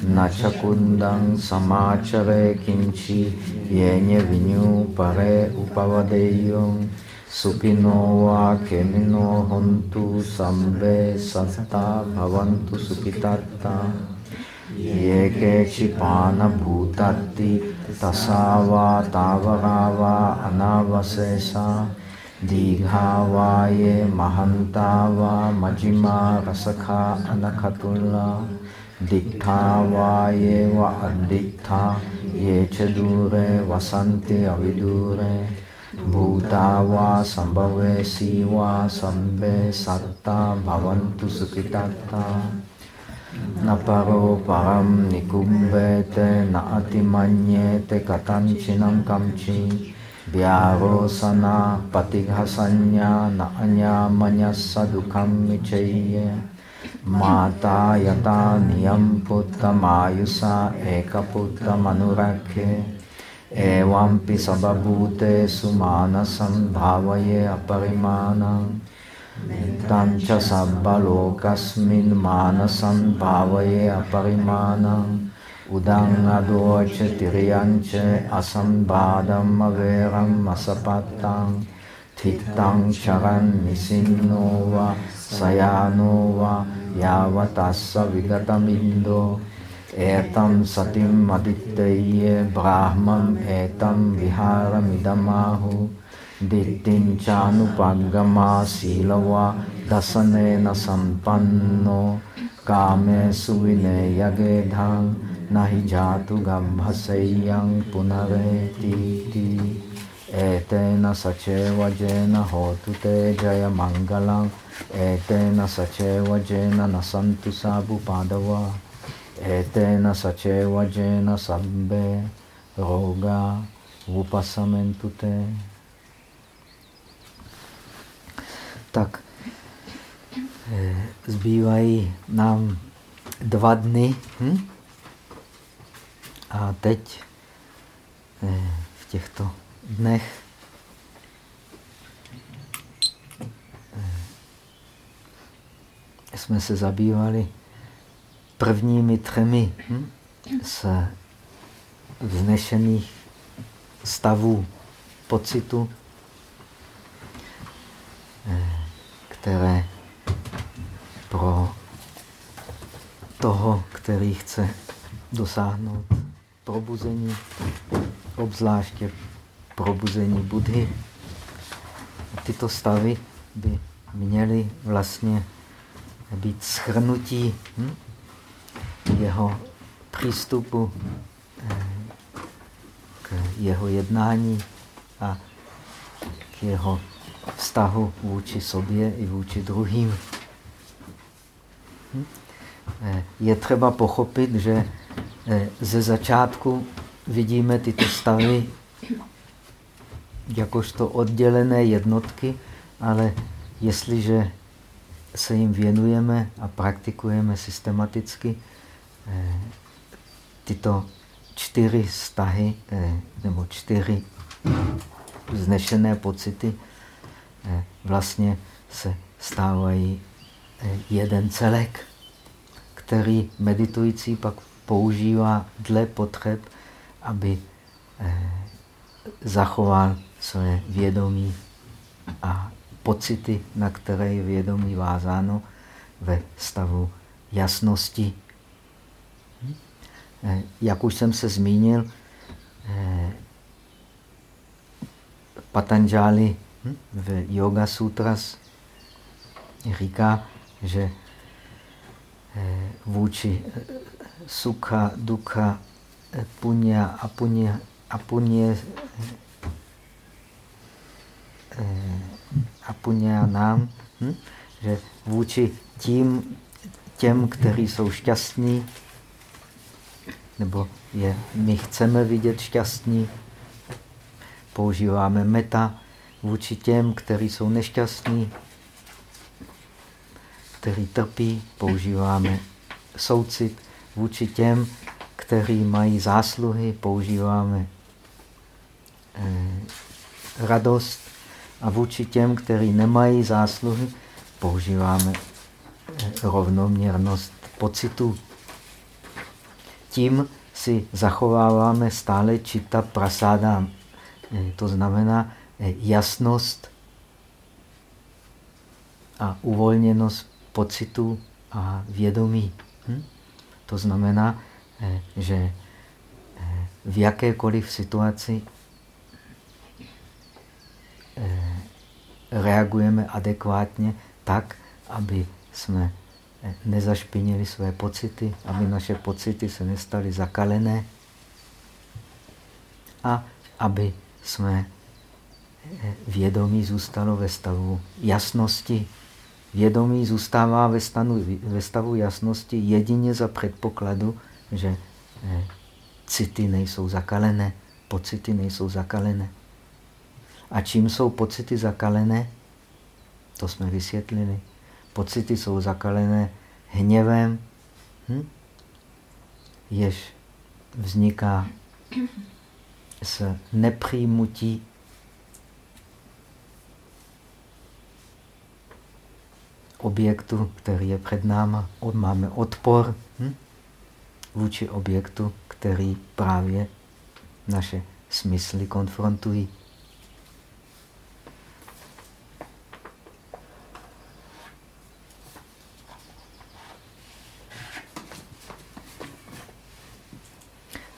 santu sakoche subavoche apakhichoche salahukauti santindriyoche nipakoche apangabo kulesu ananubindo načakundang samachare kinchi jeně vinyu pare upavadeyong supinova kemino hontu sambe satta bhavantu supitatta yeke chipana bhutatti tasava tavarava anavasesa dīghāvāye anakhatula dikthávāye va addiktha yecha dure vasanti avidure bhutava sambhave siva sambe satta bhavantu sukhitatta naparo param nikumbete na atimanyete katanchinam kamchi Vyārosana patighasanya na anyamanyasa dukham michaya Mata yata niyam putta mayusa ekaputta manurakhe Evampi sababhute sumanasam bhavaye aparimanam Tancha sabba lokasmin manasam bhavaye aparimanam udang adoche tiriyanche asambadam averam asapatang tittang charan nisinova sayanova yavatassa vigatamindo etam satim adityaye brahmam etam viharamidamahu dittinchanupaggama silava dasanena sampanno kame suvine yagedhang nahi jatu gambhasayang punareti etena sacheva jena hotu te jaya mangalam etena sacheva jena nasantu sabu padava etena sacheva jena sabbe roga upasamentu te tak eh, zbývají nám dva dny. Hm? A teď eh, v těchto dnech jsme se zabývali prvními třemi hm, z vznešených stavů pocitu, eh, které pro toho, který chce dosáhnout probuzení, obzvláště probuzení Budhy. Tyto stavy by měly vlastně být schrnutí hm, jeho přístupu eh, k jeho jednání a k jeho vztahu vůči sobě i vůči druhým. Hm? Eh, je třeba pochopit, že Eh, ze začátku vidíme tyto stavy jakožto oddělené jednotky, ale jestliže se jim věnujeme a praktikujeme systematicky, eh, tyto čtyři stahy eh, nebo čtyři vznešené pocity vlastně se stávají jeden celek, který meditující pak používá dle potřeb, aby eh, zachoval své vědomí a pocity, na které je vědomí vázáno ve stavu jasnosti. Eh, jak už jsem se zmínil, eh, Patanjali hm, v Yoga Sutras říká, že vůči sukha, dukha, punya, apunya, apunya, eh, apunya nám, hm? že vůči tím, těm, kteří jsou šťastní, nebo je my chceme vidět šťastní. Používáme meta vůči těm, kteří jsou nešťastní, kteří trpí. Používáme soucit vůči těm, kteří mají zásluhy. Používáme eh, radost a vůči těm, kteří nemají zásluhy, používáme eh, rovnoměrnost pocitu. Tím si zachováváme stále čita prasáda. Eh, to znamená eh, jasnost a uvolněnost pocitu a vědomí. Hm? To znamená, že v jakékoliv situaci reagujeme adekvátně tak, aby jsme nezašpinili své pocity, aby naše pocity se nestaly zakalené a aby jsme eh, vědomí zůstalo ve stavu jasnosti. Vědomí zůstává ve, stanu, ve stavu jasnosti jedině za předpokladu, že eh, city nejsou zakalené, pocity nejsou zakalené. A čím jsou pocity zakalené? To jsme vysvětlili. Pocity jsou zakalené hněvem, hm? jež vzniká z nepřijmutí objektu, který je před náma. Máme odpor hm? vůči objektu, který právě naše smysly konfrontují.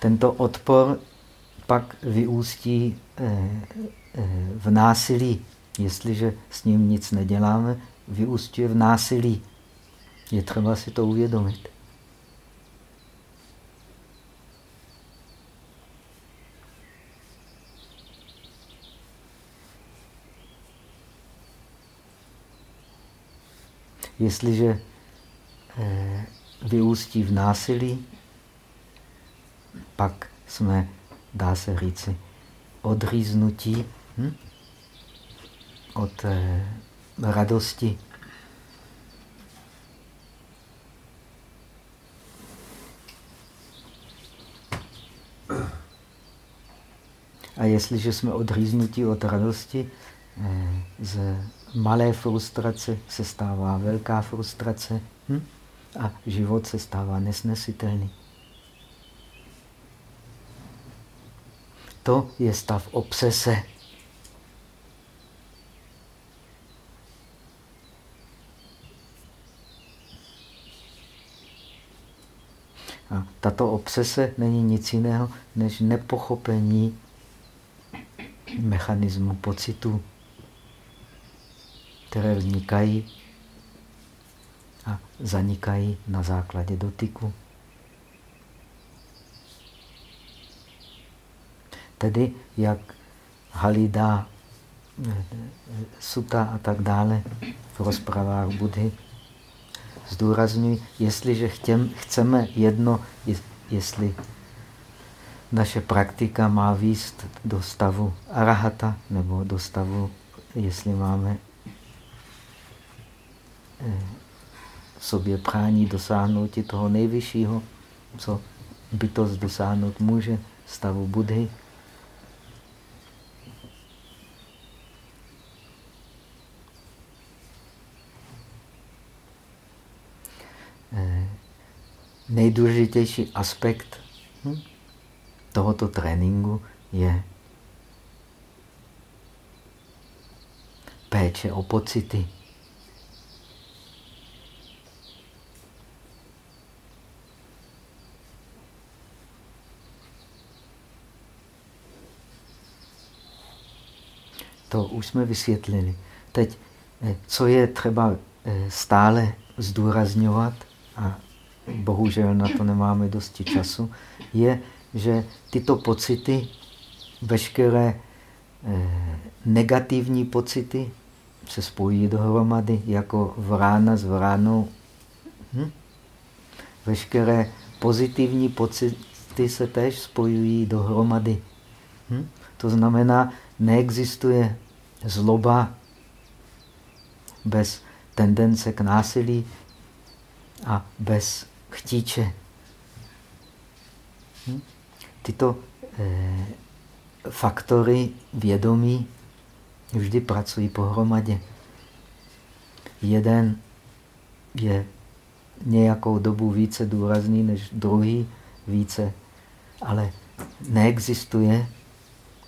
Tento odpor pak vyústí eh, eh, v násilí. Jestliže s ním nic neděláme, vyústí v násilí. Je třeba si to uvědomit. Jestliže eh, vyústí v násilí, pak jsme, dá se říci, odříznutí hm? od eh, radosti. A jestliže jsme odříznutí od radosti, eh, z malé frustrace se stává velká frustrace hm? a život se stává nesnesitelný. To je stav obsese. A tato obsese není nic jiného než nepochopení mechanismu pocitu, které vznikají a zanikají na základě dotyku. Tedy jak Halida, Suta a tak dále v rozpravách Budhy zdůrazňují, jestliže chtěm, chceme jedno, jestli naše praktika má výst do stavu arahata, nebo do stavu, jestli máme eh, sobě prání dosáhnout toho nejvyššího, co bytost dosáhnout může, stavu Budhy, nejdůležitější aspekt hm, tohoto tréninku je péče o pocity. To už jsme vysvětlili. Teď, eh, co je třeba eh, stále zdůrazňovat, a bohužel na to nemáme dosti času, je, že tyto pocity, veškeré eh, negativní pocity se spojí dohromady jako vrána s vránou. Hm? Veškeré pozitivní pocity ty se též spojují dohromady. Hm? To znamená, neexistuje zloba bez tendence k násilí a bez chtíče. Hm? Tyto eh, faktory vědomí vždy pracují pohromadě. Jeden je nějakou dobu více důrazný než druhý, více, ale neexistuje,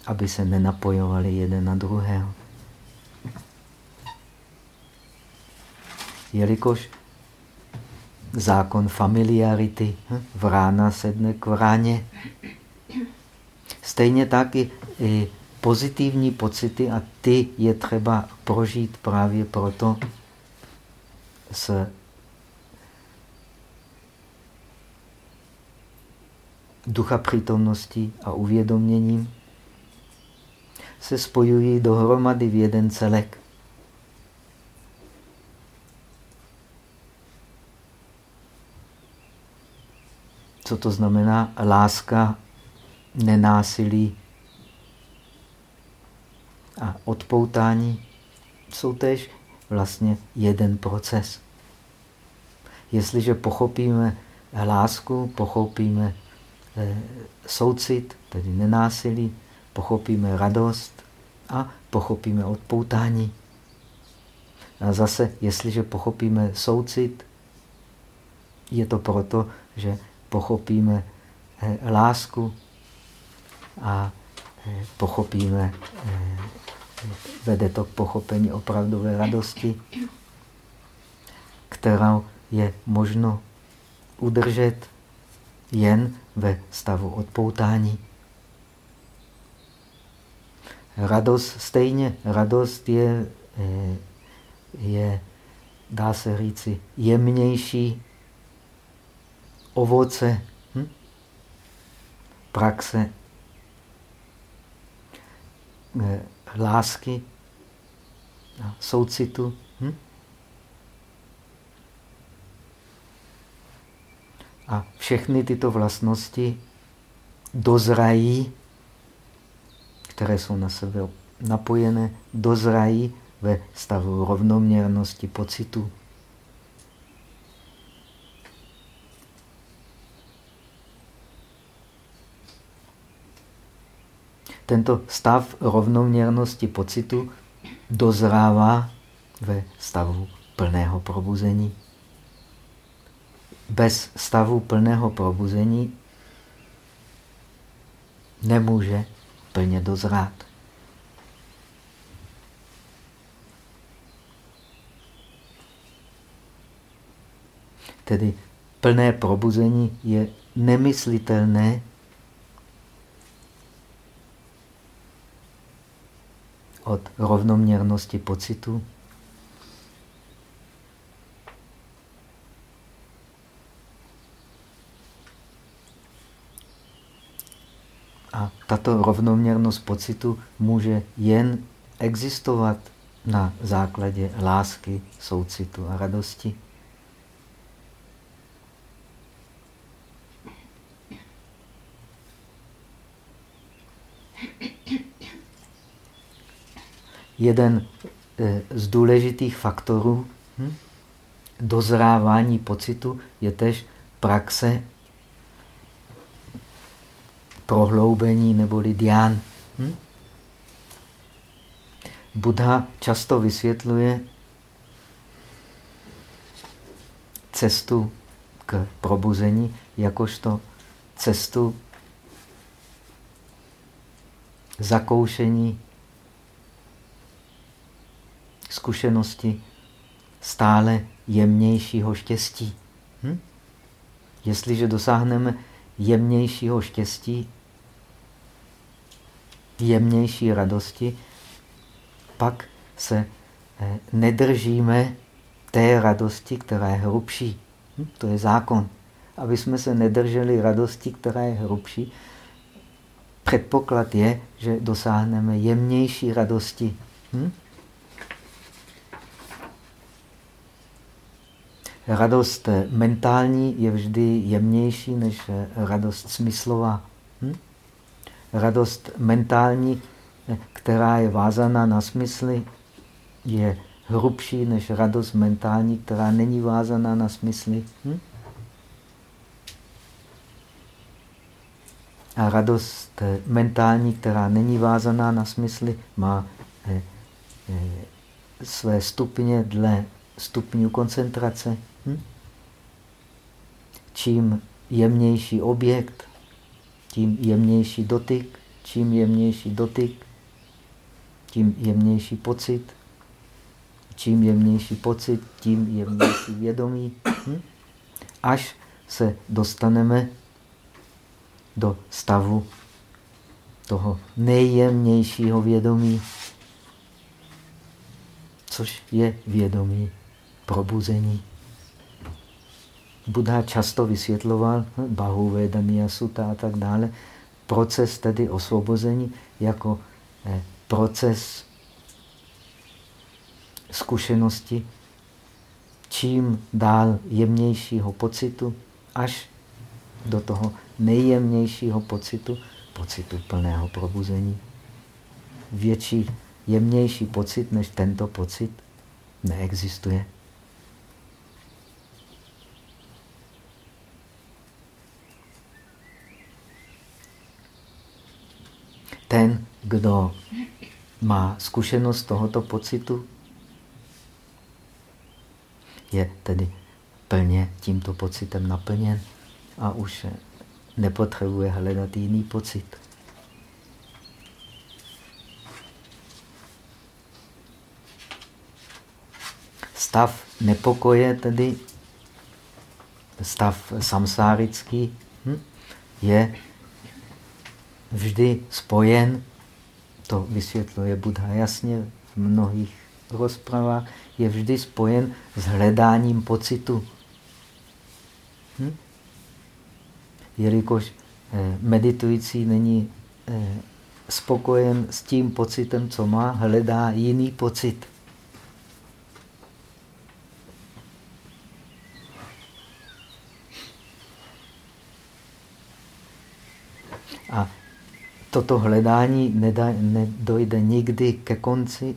aby se nenapojovali jeden na druhého. Jelikož zákon familiarity, hm, vrána sedne k vráně, stejně tak i, i pozitivní pocity a ty je třeba prožít právě proto s ducha přítomnosti a uvědoměním se spojují dohromady v jeden celek. Co to znamená? Láska, nenásilí a odpoutání jsou tež vlastně jeden proces. Jestliže pochopíme lásku, pochopíme eh, soucit, tedy nenásilí, pochopíme radost a pochopíme odpoutání. A zase, jestliže pochopíme soucit, je to proto, že pochopíme eh, lásku a eh, pochopíme, eh, vede to k pochopení opravdové radosti, kterou je možno udržet jen ve stavu odpoutání. Radost stejně, radost je, je dá se říci, jemnější ovoce hm? praxe eh, lásky a soucitu. Hm? A všechny tyto vlastnosti dozrají, které jsou na sebe napojené, dozrají ve stavu rovnoměrnosti pocitu. Tento stav rovnoměrnosti pocitu dozrává ve stavu plného probuzení. Bez stavu plného probuzení nemůže plně dozrát. Tedy plné probuzení je nemyslitelné od rovnoměrnosti pocitu. A tato rovnoměrnost pocitu může jen existovat na základě lásky, soucitu a radosti. Jeden eh, z důležitých faktorů hm, dozrávání pocitu je tež praxe prohloubení neboli dián. Hm? Buddha často vysvětluje cestu k probuzení jakožto cestu zakoušení zkušenosti stále jemnějšího štěstí. Hm? Jestliže dosáhneme jemnějšího štěstí, jemnější radosti, pak se eh, nedržíme té radosti, která je hrubší. Hm? To je zákon. Aby jsme se nedrželi radosti, která je hrubší, předpoklad je, že dosáhneme jemnější radosti. Hm? Radost mentální je vždy jemnější než radost smyslová. Hm? Radost mentální, která je vázaná na smysly, je hrubší než radost mentální, která není vázaná na smysly. Hm? A radost mentální, která není vázaná na smysly, má eh, eh, své stupně dle stupňů koncentrace. Čím jemnější objekt, tím jemnější dotyk, čím jemnější dotyk, tím jemnější pocit, čím jemnější pocit, tím jemnější vědomí, hm? až se dostaneme do stavu toho nejjemnějšího vědomí, což je vědomí probuzení. Buddha často vysvětloval Bahu Vedaniya Sutta a tak dále, proces tedy osvobození jako eh, proces zkušenosti čím dál jemnějšího pocitu, až do toho nejjemnějšího pocitu, pocitu plného probuzení. Větší, jemnější pocit než tento pocit neexistuje. Ten, kdo má zkušenost tohoto pocitu, je tedy plně tímto pocitem naplněn a už nepotřebuje hledat jiný pocit. Stav nepokoje, tedy stav samsárický, hm, je vždy spojen, to vysvětluje Buddha jasně v mnohých rozpravách, je vždy spojen s hledáním pocitu. Hm? Jelikož eh, meditující není eh, spokojen s tím pocitem, co má, hledá jiný pocit. A toto hledání nedojde nikdy ke konci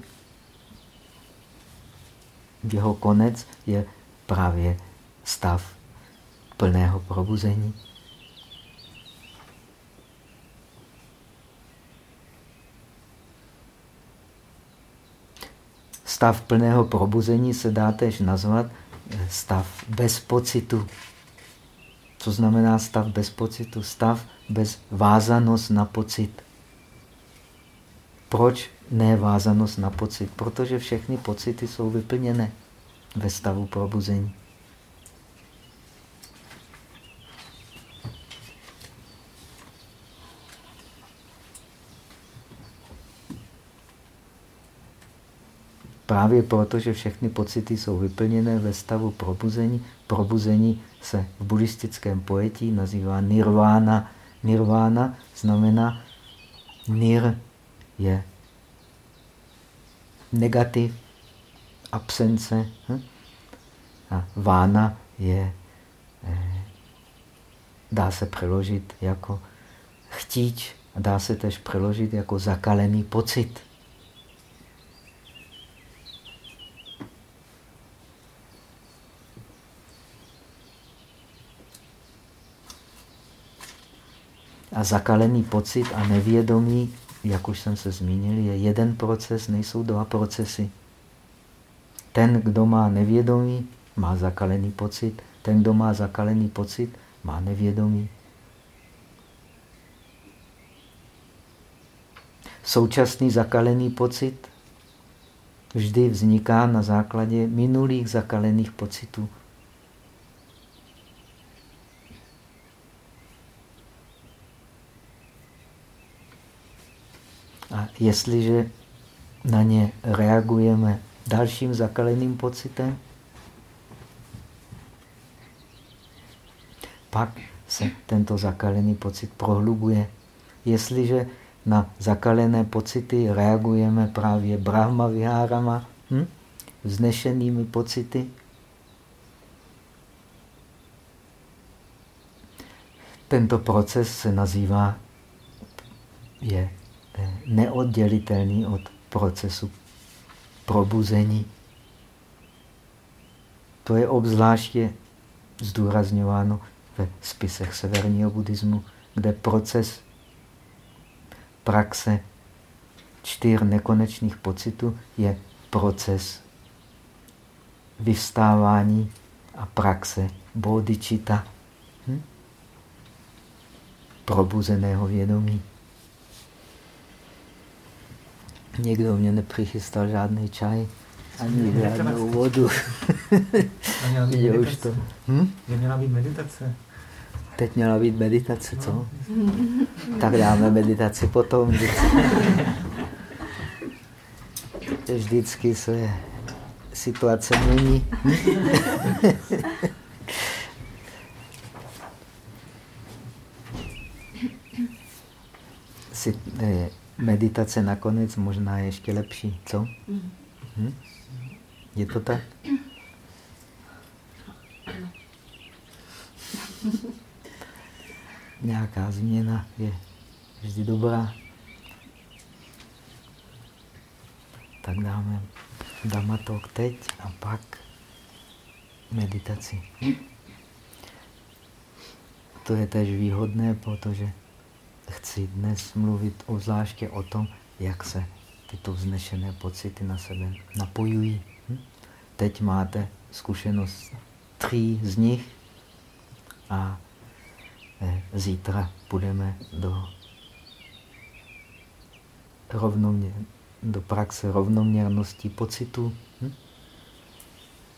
jeho konec je právě stav plného probuzení. Stav plného probuzení se dá tež nazvat stav bez pocitu. Co znamená stav bez pocitu? Stav bez vázanost na pocit. Proč nevázanost na pocit? Protože všechny pocity jsou vyplněné ve stavu probuzení. Právě proto, že všechny pocity jsou vyplněné ve stavu probuzení, probuzení se v buddhistickém pojetí nazývá nirvana. Nirvana znamená nir je negativ, absence. Hm? A vána je, eh, dá se přeložit jako chtíč a dá se tež přeložit jako zakalený pocit. A zakalený pocit a nevědomí jak už jsem se zmínil, je jeden proces, nejsou dva procesy. Ten, kdo má nevědomí, má zakalený pocit. Ten, kdo má zakalený pocit, má nevědomí. Současný zakalený pocit vždy vzniká na základě minulých zakalených pocitů. jestliže na ně reagujeme dalším zakaleným pocitem, pak se tento zakalený pocit prohlubuje. Jestliže na zakalené pocity reagujeme právě brahma vihárama, hm? vznešenými pocity, tento proces se nazývá, je neoddělitelný od procesu probuzení. To je obzvláště zdůrazňováno ve spisech severního buddhismu, kde proces praxe čtyř nekonečných pocitů je proces vystávání a praxe bodhicitta, hm? probuzeného vědomí. Někdo mě nepřichystal žádný čaj, ani žádnou vodu. Je už to. Hm? měla být meditace. Teď měla být meditace, co? No. Tak dáme meditaci potom. Vždycky se situace mění. Eh, meditace nakonec možná je ještě lepší, co? Hm? Je to tak? Nějaká změna je vždy dobrá. Tak dáme damatok teď a pak meditaci. To je tež výhodné, protože chci dnes mluvit zvláště o tom, jak se tyto vznešené pocity na sebe napojují. Hm? Teď máte zkušenost tří z nich a eh, zítra půjdeme do, rovnoměr, do praxe rovnoměrnosti pocitu. Hm?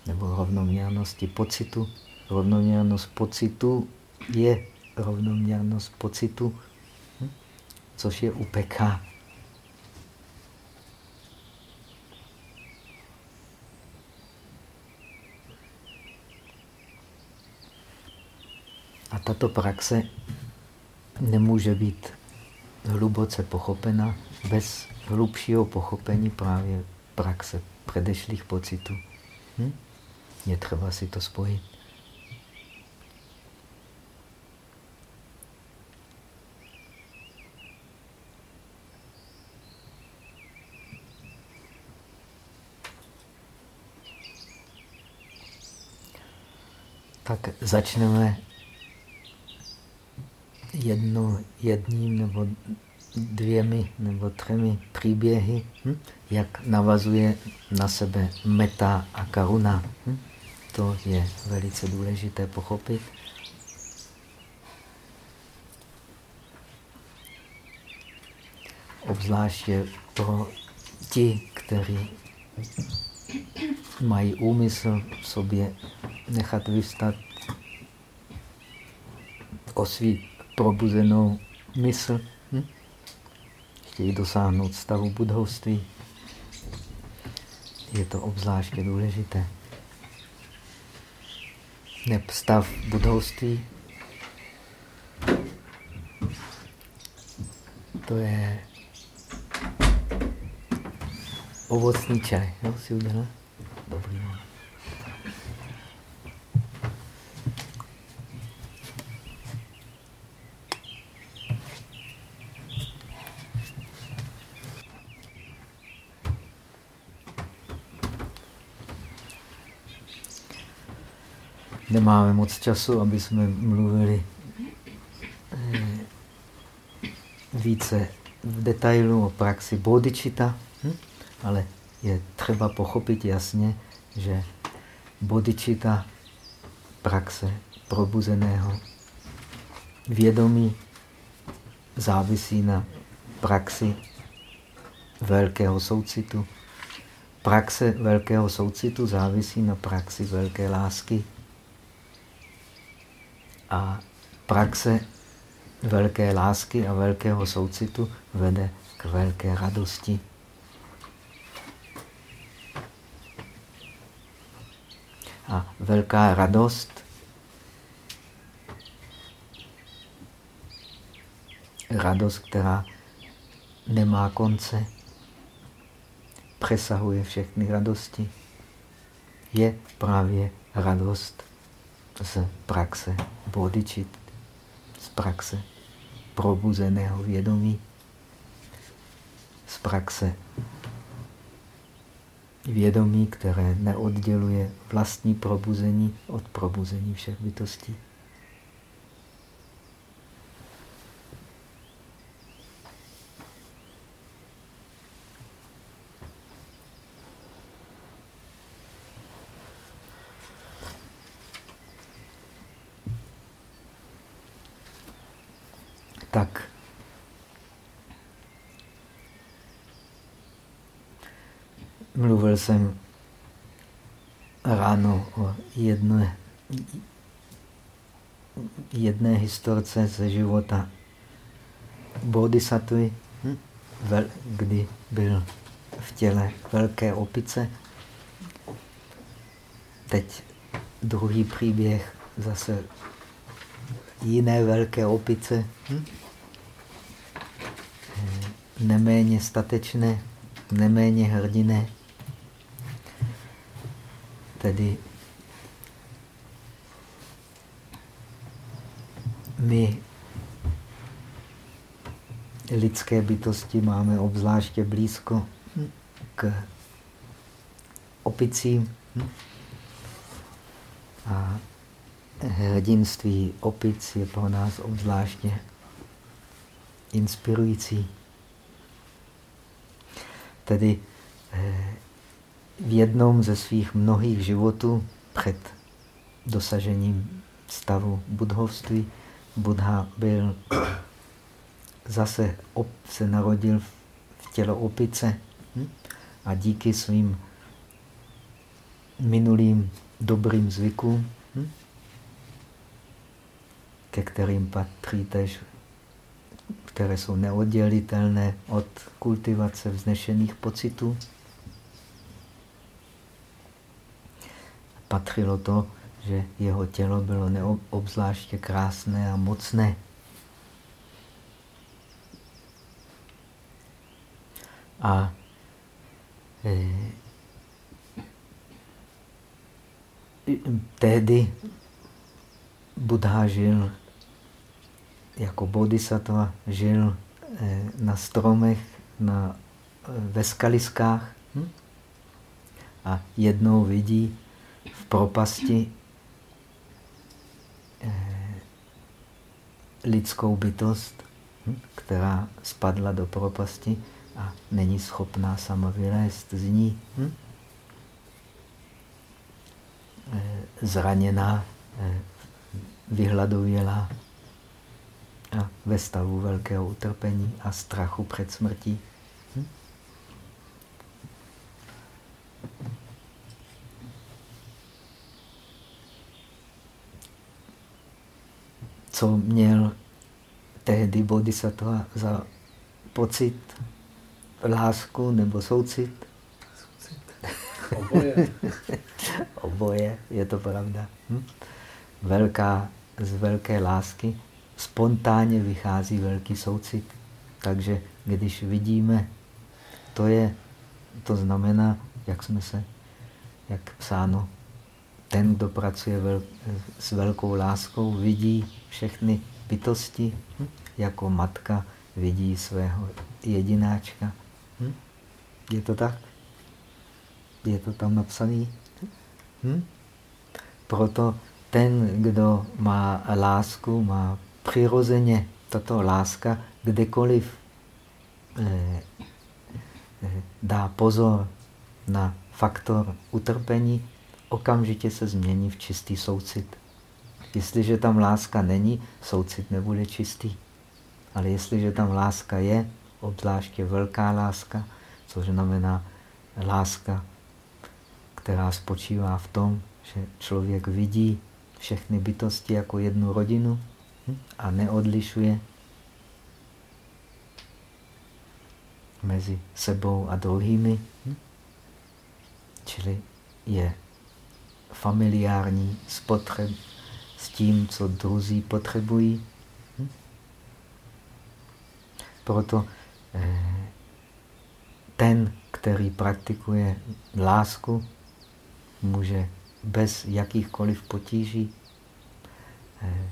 Nebo rovnoměrnosti pocitu. Rovnoměrnost pocitu je rovnoměrnost pocitu což je UPK. A tato praxe nemůže být hluboce pochopena bez hlubšího pochopení právě praxe předešlých pocitů. Hm? Je třeba si to spojit. tak začneme jedno, jedním nebo dvěmi nebo třemi příběhy, hm? jak navazuje na sebe meta a karuna. Hm? To je velice důležité pochopit. Obzvláště pro ti, kteří mají úmysl v sobě nechat vystat o svý probuzenou mysl. Hm? Chtějí dosáhnout stavu budovství. Je to obzvláště důležité. Neb stav budovství to je ovocný čaj. Jo, si udělá? Dobrý. No. Nemáme moc času, aby jsme mluvili eh, více v detailu o praxi bodhicitta, hm? ale je třeba pochopit jasně, že bodhicitta, praxe probuzeného vědomí, závisí na praxi velkého soucitu. Praxe velkého soucitu závisí na praxi velké lásky. A praxe velké lásky a velkého soucitu vede k velké radosti. A velká radost radost, která nemá konce, přesahuje všechny radosti, je právě radost z praxe bodhicitt, z praxe probuzeného vědomí, z praxe vědomí, které neodděluje vlastní probuzení od probuzení všech bytostí. tak mluvil jsem ráno o jedné, jedné historce ze života bodhisattvy, hm? kdy byl v těle velké opice. Teď druhý příběh zase jiné velké opice. Hm? neméně statečné, neméně hrdiné. Tedy my lidské bytosti máme obzvláště blízko k opicím. A hrdinství opic je pro nás obzvláště inspirující. Tedy eh, v jednom ze svých mnohých životů před dosažením stavu budhovství Buddha byl zase op, se narodil v tělo opice hm? a díky svým minulým dobrým zvykům, hm? ke kterým patří tež které jsou neoddělitelné od kultivace vznešených pocitů. Patřilo to, že jeho tělo bylo neobzvláště krásné a mocné. A eh, tehdy Buddha žil jako bodhisattva žil eh, na stromech, na, eh, ve skaliskách hm? a jednou vidí propasti eh, lidskou bytost, hm? která spadla do propasti a není schopná sama vylézt z ní. Hm? Zraněná, vyhladovělá a ve stavu velkého utrpení a strachu před smrtí. Hm? Co měl tehdy bodhisattva za pocit, lásku nebo soucit? Soucit. Oboje. Oboje, je to pravda. Hm? Velká, z velké lásky spontánně vychází velký soucit. Takže když vidíme, to je, to znamená, jak jsme se, jak psáno, ten, kdo pracuje vel, s velkou láskou, vidí všechny bytosti, hm? jako matka vidí svého jedináčka. Hm? Je to tak? Je to tam napsané? Hm? Proto ten, kdo má lásku, má přirozeně tato láska kdekoliv eh, eh, dá pozor na faktor utrpení, okamžitě se změní v čistý soucit. Jestliže tam láska není, soucit nebude čistý. Ale jestliže tam láska je, obzvláště velká láska, což znamená láska, která spočívá v tom, že člověk vidí všechny bytosti jako jednu rodinu, a neodlišuje mezi sebou a druhými, čili je familiární s, potřeb, s tím, co druzí potřebují. Proto eh, ten, který praktikuje lásku, může bez jakýchkoliv potíží eh,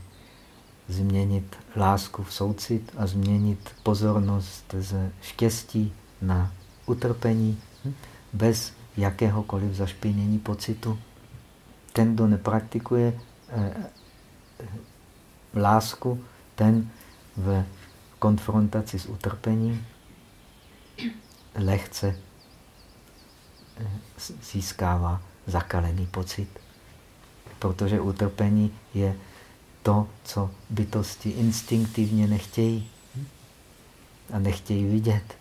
změnit lásku v soucit a změnit pozornost ze štěstí na utrpení hm? bez jakéhokoliv zašpinění pocitu. Ten, kdo nepraktikuje lásku, ten v konfrontaci s utrpením lehce eh, získává zakalený pocit. Protože utrpení je to, co bytosti instinktivně nechtějí a nechtějí vidět.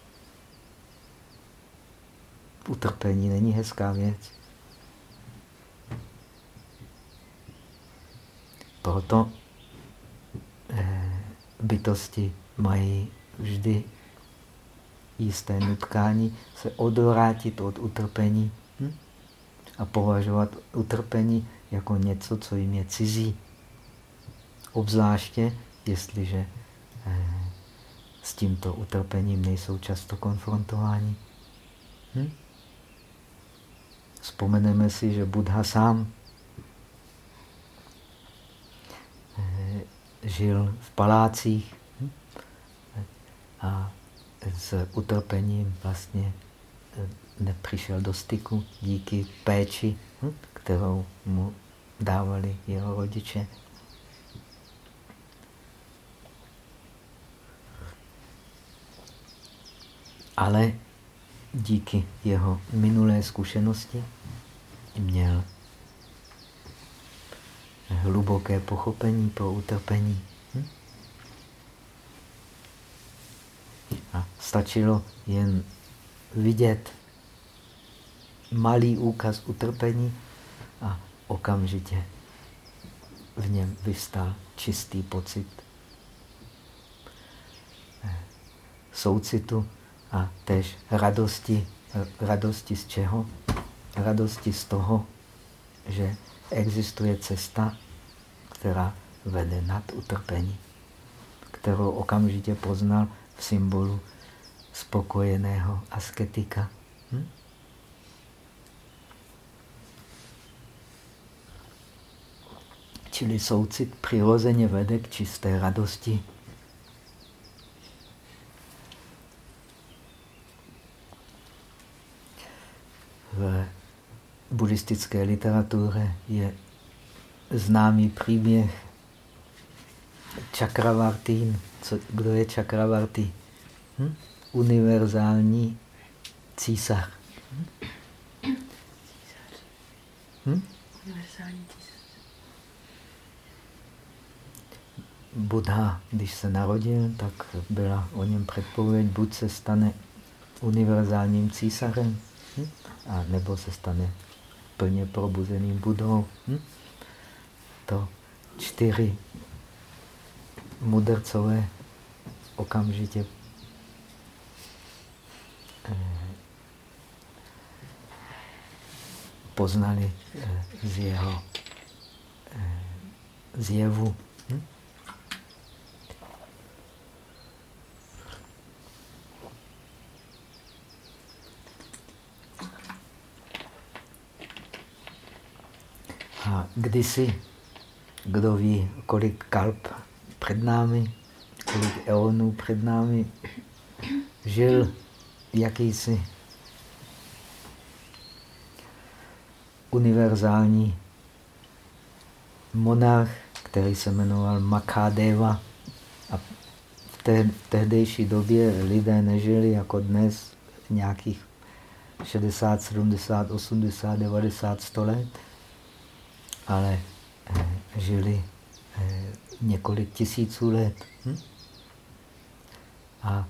Utrpení není hezká věc. Proto eh, bytosti mají vždy jisté nutkání se odvrátit od utrpení hm? a považovat utrpení jako něco, co jim je cizí. Obzvláště, jestliže eh, s tímto utrpením nejsou často konfrontováni. Hm? Vzpomeneme si, že Buddha sám eh, žil v palácích hm? a s utrpením vlastně eh, nepřišel do styku díky péči, hm? kterou mu dávali jeho rodiče. Ale díky jeho minulé zkušenosti měl hluboké pochopení pro utrpení. Hm? A stačilo jen vidět malý úkaz utrpení a okamžitě v něm vystál čistý pocit soucitu a tež radosti. Radosti z čeho? Radosti z toho, že existuje cesta, která vede nad utrpení, kterou okamžitě poznal v symbolu spokojeného asketika. Hm? Čili soucit přirozeně vede k čisté radosti. v buddhistické literatuře je známý příběh Chakravartín. Co, kdo je Chakravartí? Hm? Univerzální císař. Hm? Hm? Univerzální císař. Buddha, když se narodil, tak byla o něm předpověď, buď se stane univerzálním císařem, hm? a nebo se stane plně probuzeným budou. Hm? To čtyři mudrcové okamžitě eh, poznali eh, z jeho eh, zjevu. Hm? Kdysi, kdo ví, kolik kalp před námi, kolik eonů před námi, žil jakýsi univerzální monarch, který se jmenoval Makadeva. A v, té, v tehdejší době lidé nežili jako dnes nějakých 60, 70, 80, 90, 100 let ale eh, žili eh, několik tisíců let. Hm? A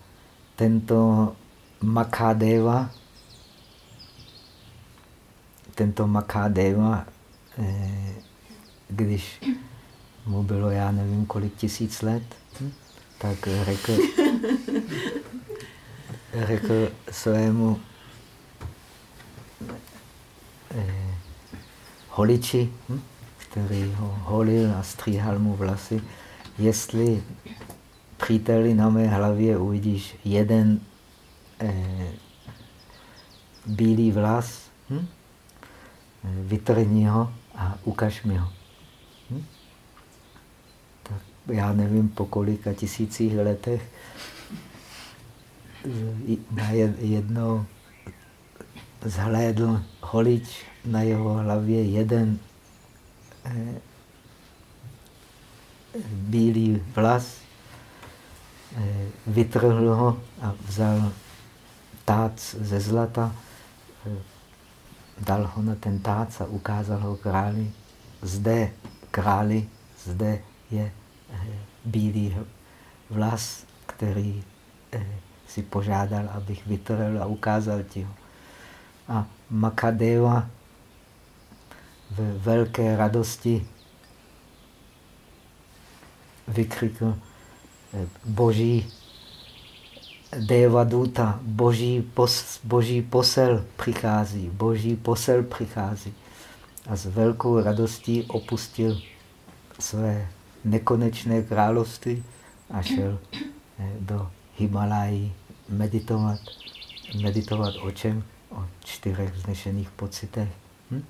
tento Makadeva, tento Makadeva, eh, když mu bylo, já nevím, kolik tisíc let, hm? tak řekl, řekl svému holiči, hm? který ho holil a stříhal mu vlasy, jestli příteli na mé hlavě uvidíš jeden eh, bílý vlas, hm? vytrni ho a ukaž mi ho. Hm? Tak já nevím po kolika tisících letech, na jednou zhlédl holič na jeho hlavě jeden eh, bílý vlas, eh, vytrhl ho a vzal tác ze zlata, eh, dal ho na ten tác a ukázal ho králi. Zde králi, zde je bílý vlas, který si požádal, abych vytrhl a ukázal ti ho. A Makadeva v velké radosti vykřikl eh, boží Devaduta, boží, pos, boží posel přichází, boží posel přichází. A s velkou radostí opustil své nekonečné království a šel eh, do Himalají meditovat. Meditovat o čem? O čtyřech vznešených pocitech. Hm?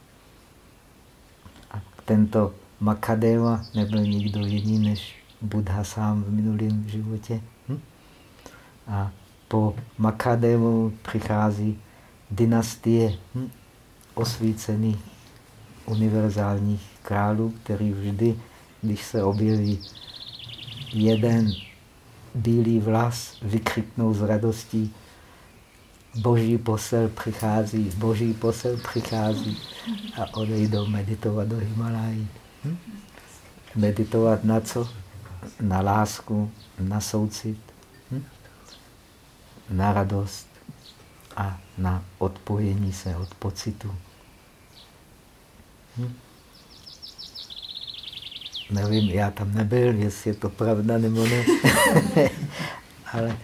Tento Makadeva nebyl nikdo jiný než Buddha sám v minulém životě. Hm? A po Makadevu přichází dynastie hm? osvícených univerzálních králů, který vždy, když se objeví jeden bílý vlas, vykřiknou z radostí, boží posel přichází, boží posel přichází a odejdou meditovat do Himalají. Hm? Meditovat na co? Na lásku, na soucit, hm? na radost a na odpojení se od pocitu. Hm? Nevím, já tam nebyl, jestli je to pravda nebo ne, ale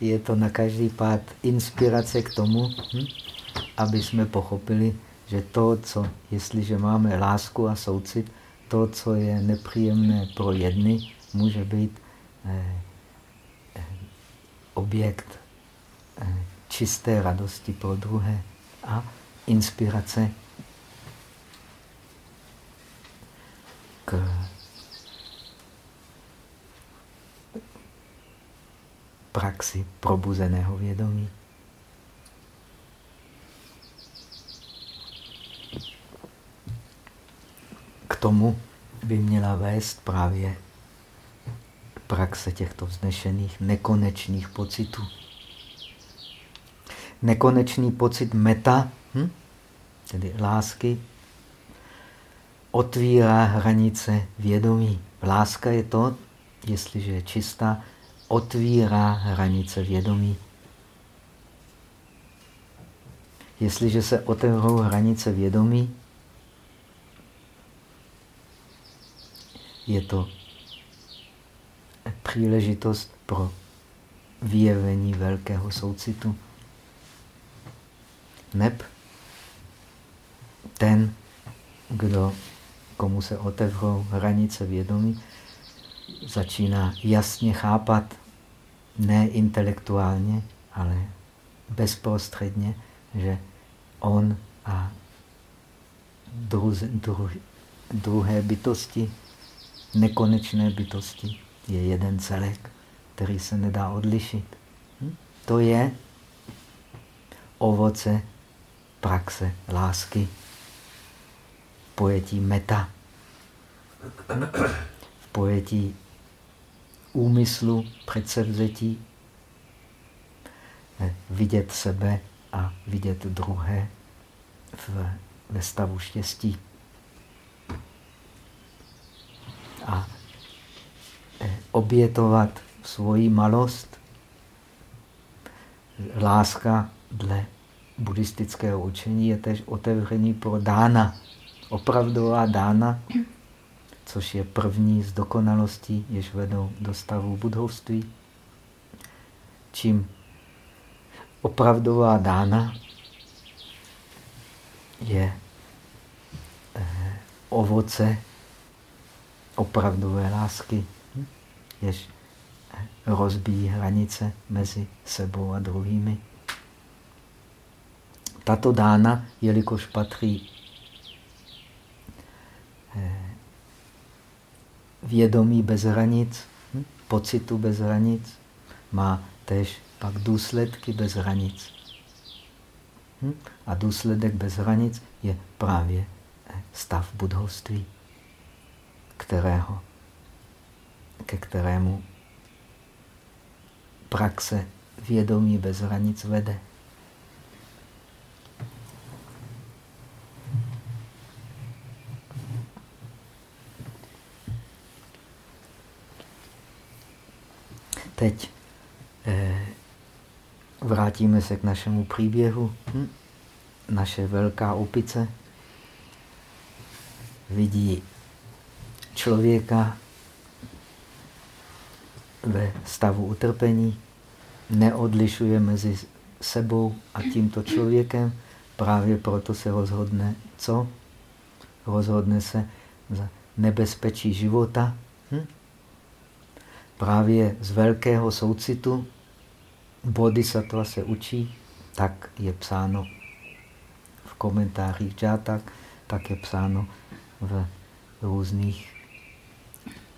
je to na každý pád inspirace k tomu, hm? aby jsme pochopili, že to, co, jestliže máme lásku a soucit, to, co je nepříjemné pro jedny, může být eh, eh, objekt eh, čisté radosti pro druhé a inspirace k praxi probuzeného vědomí. K tomu by měla vést právě praxe těchto vznešených nekonečných pocitů. Nekonečný pocit meta, hm? tedy lásky, otvírá hranice vědomí. Láska je to, jestliže je čistá, otvírá hranice vědomí. Jestliže se otevřou hranice vědomí, je to příležitost pro vyjevení velkého soucitu. Neb ten, kdo, komu se otevřou hranice vědomí, začíná jasně chápat ne intelektuálně, ale bezprostředně, že on a dru, dru, druhé bytosti, nekonečné bytosti, je jeden celek, který se nedá odlišit. Hm? To je ovoce praxe lásky, pojetí meta, v pojetí úmyslu, předsevzetí, eh, vidět sebe a vidět druhé v, ve stavu štěstí. A eh, obětovat svoji malost. Láska dle buddhistického učení je tež otevření pro dána. Opravdová dána což je první z dokonalostí, jež vedou do stavu budovství. Čím opravdová dána je eh, ovoce opravdové lásky, jež eh, rozbíjí hranice mezi sebou a druhými. Tato dána, jelikož patří eh, vědomí bez hranic, hm? pocitu bez hranic, má tež pak důsledky bez hranic. Hm? A důsledek bez hranic je právě eh, stav budovství, kterého, ke kterému praxe vědomí bez hranic vede. Teď eh, vrátíme se k našemu příběhu. Hm? Naše velká opice vidí člověka ve stavu utrpení, neodlišuje mezi sebou a tímto člověkem, právě proto se rozhodne co? Rozhodne se za nebezpečí života. Hm? Právě z velkého soucitu bodhisattva se učí, tak je psáno v komentářích džátak, tak je psáno v různých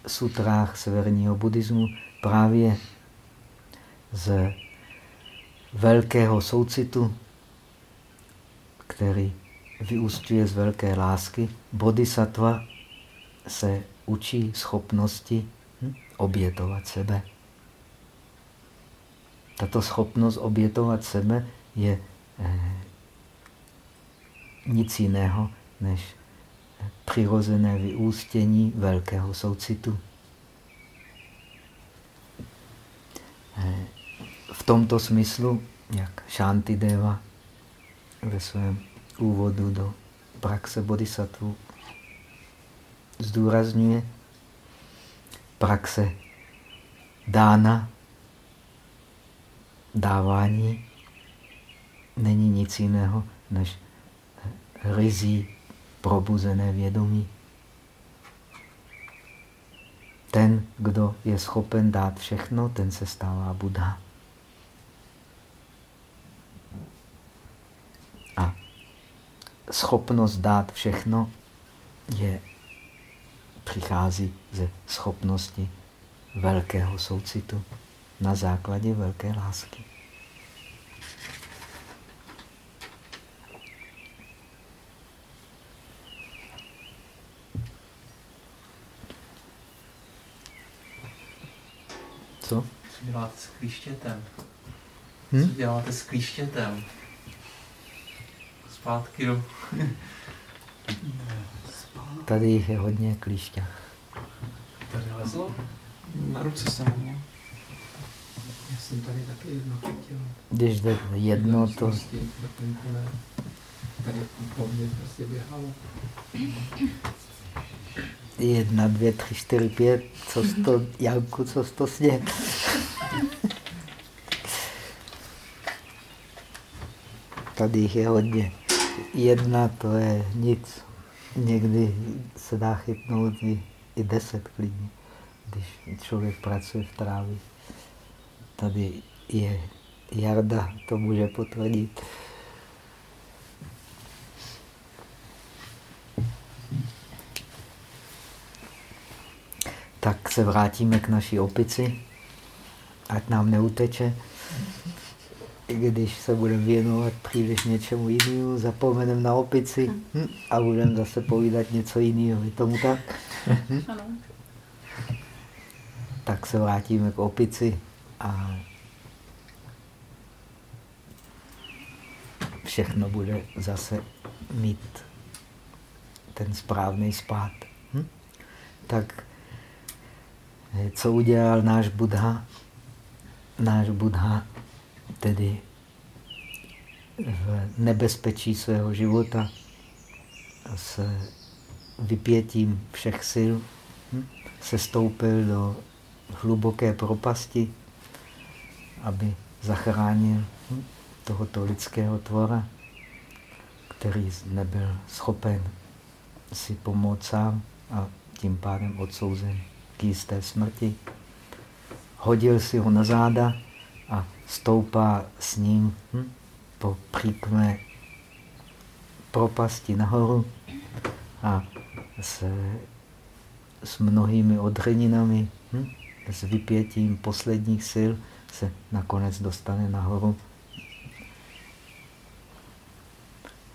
sutrách severního buddhismu, právě z velkého soucitu, který vyústuje z velké lásky, bodhisattva se učí schopnosti obětovat sebe. Tato schopnost obětovat sebe je eh, nic jiného než přirozené vyústění velkého soucitu. Eh, v tomto smyslu, jak Shantideva ve svém úvodu do praxe bodhisattva zdůrazňuje, praxe dána, dávání, není nic jiného než rizí probuzené vědomí. Ten, kdo je schopen dát všechno, ten se stává Buddha. A schopnost dát všechno je, přichází ze schopnosti velkého soucitu na základě velké lásky. Co? Co děláte s klíštětem? Hm? Co děláte s klíštětem? Zpátky do... Tady je hodně klíšťa. Tady lezlo? Na ruce jsem měl. Já jsem tady taky jedno chytil. Když jde jedno, to... Prostě tady po mně prostě běhalo. Jedna, dvě, tři, čtyři, pět, co sto, Janku, co sto sněh. Tady jich je hodně. Jedna to je nic. Někdy se dá chytnout i, i deset klidně, když člověk pracuje v trávě. Tady je Jarda, to může potvrdit. tak se vrátíme k naší opici, ať nám neuteče. Když se budeme věnovat příliš něčemu jinému, zapomeneme na opici hm, a budeme zase povídat něco jiného. Je tomu tak? Hm? Tak se vrátíme k opici a všechno bude zase mít ten správný spát. Hm? Tak co udělal náš Buddha? Náš Buddha tedy v nebezpečí svého života s vypětím všech sil hm, se stoupil do hluboké propasti, aby zachránil hm, tohoto lidského tvora, který nebyl schopen si pomoct sám a tím pádem odsouzen k jisté smrti. Hodil si ho na záda a stoupá s ním hm, po příkme propasti nahoru a s s mnohými odřeninami, hm? s vypětím posledních sil se nakonec dostane nahoru.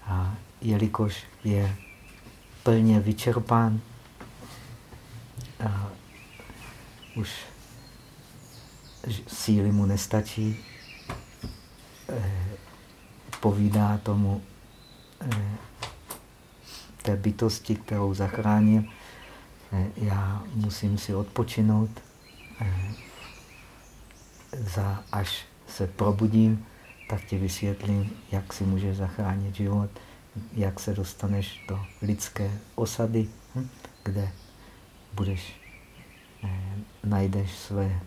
A jelikož je plně vyčerpán, a už síly mu nestačí, eh, povídá tomu eh, té bytosti, kterou zachránil, eh, já musím si odpočinout, za, až se probudím, tak ti vysvětlím, jak si můžeš zachránit život, jak se dostaneš do lidské osady, hm, kde budeš, najdeš své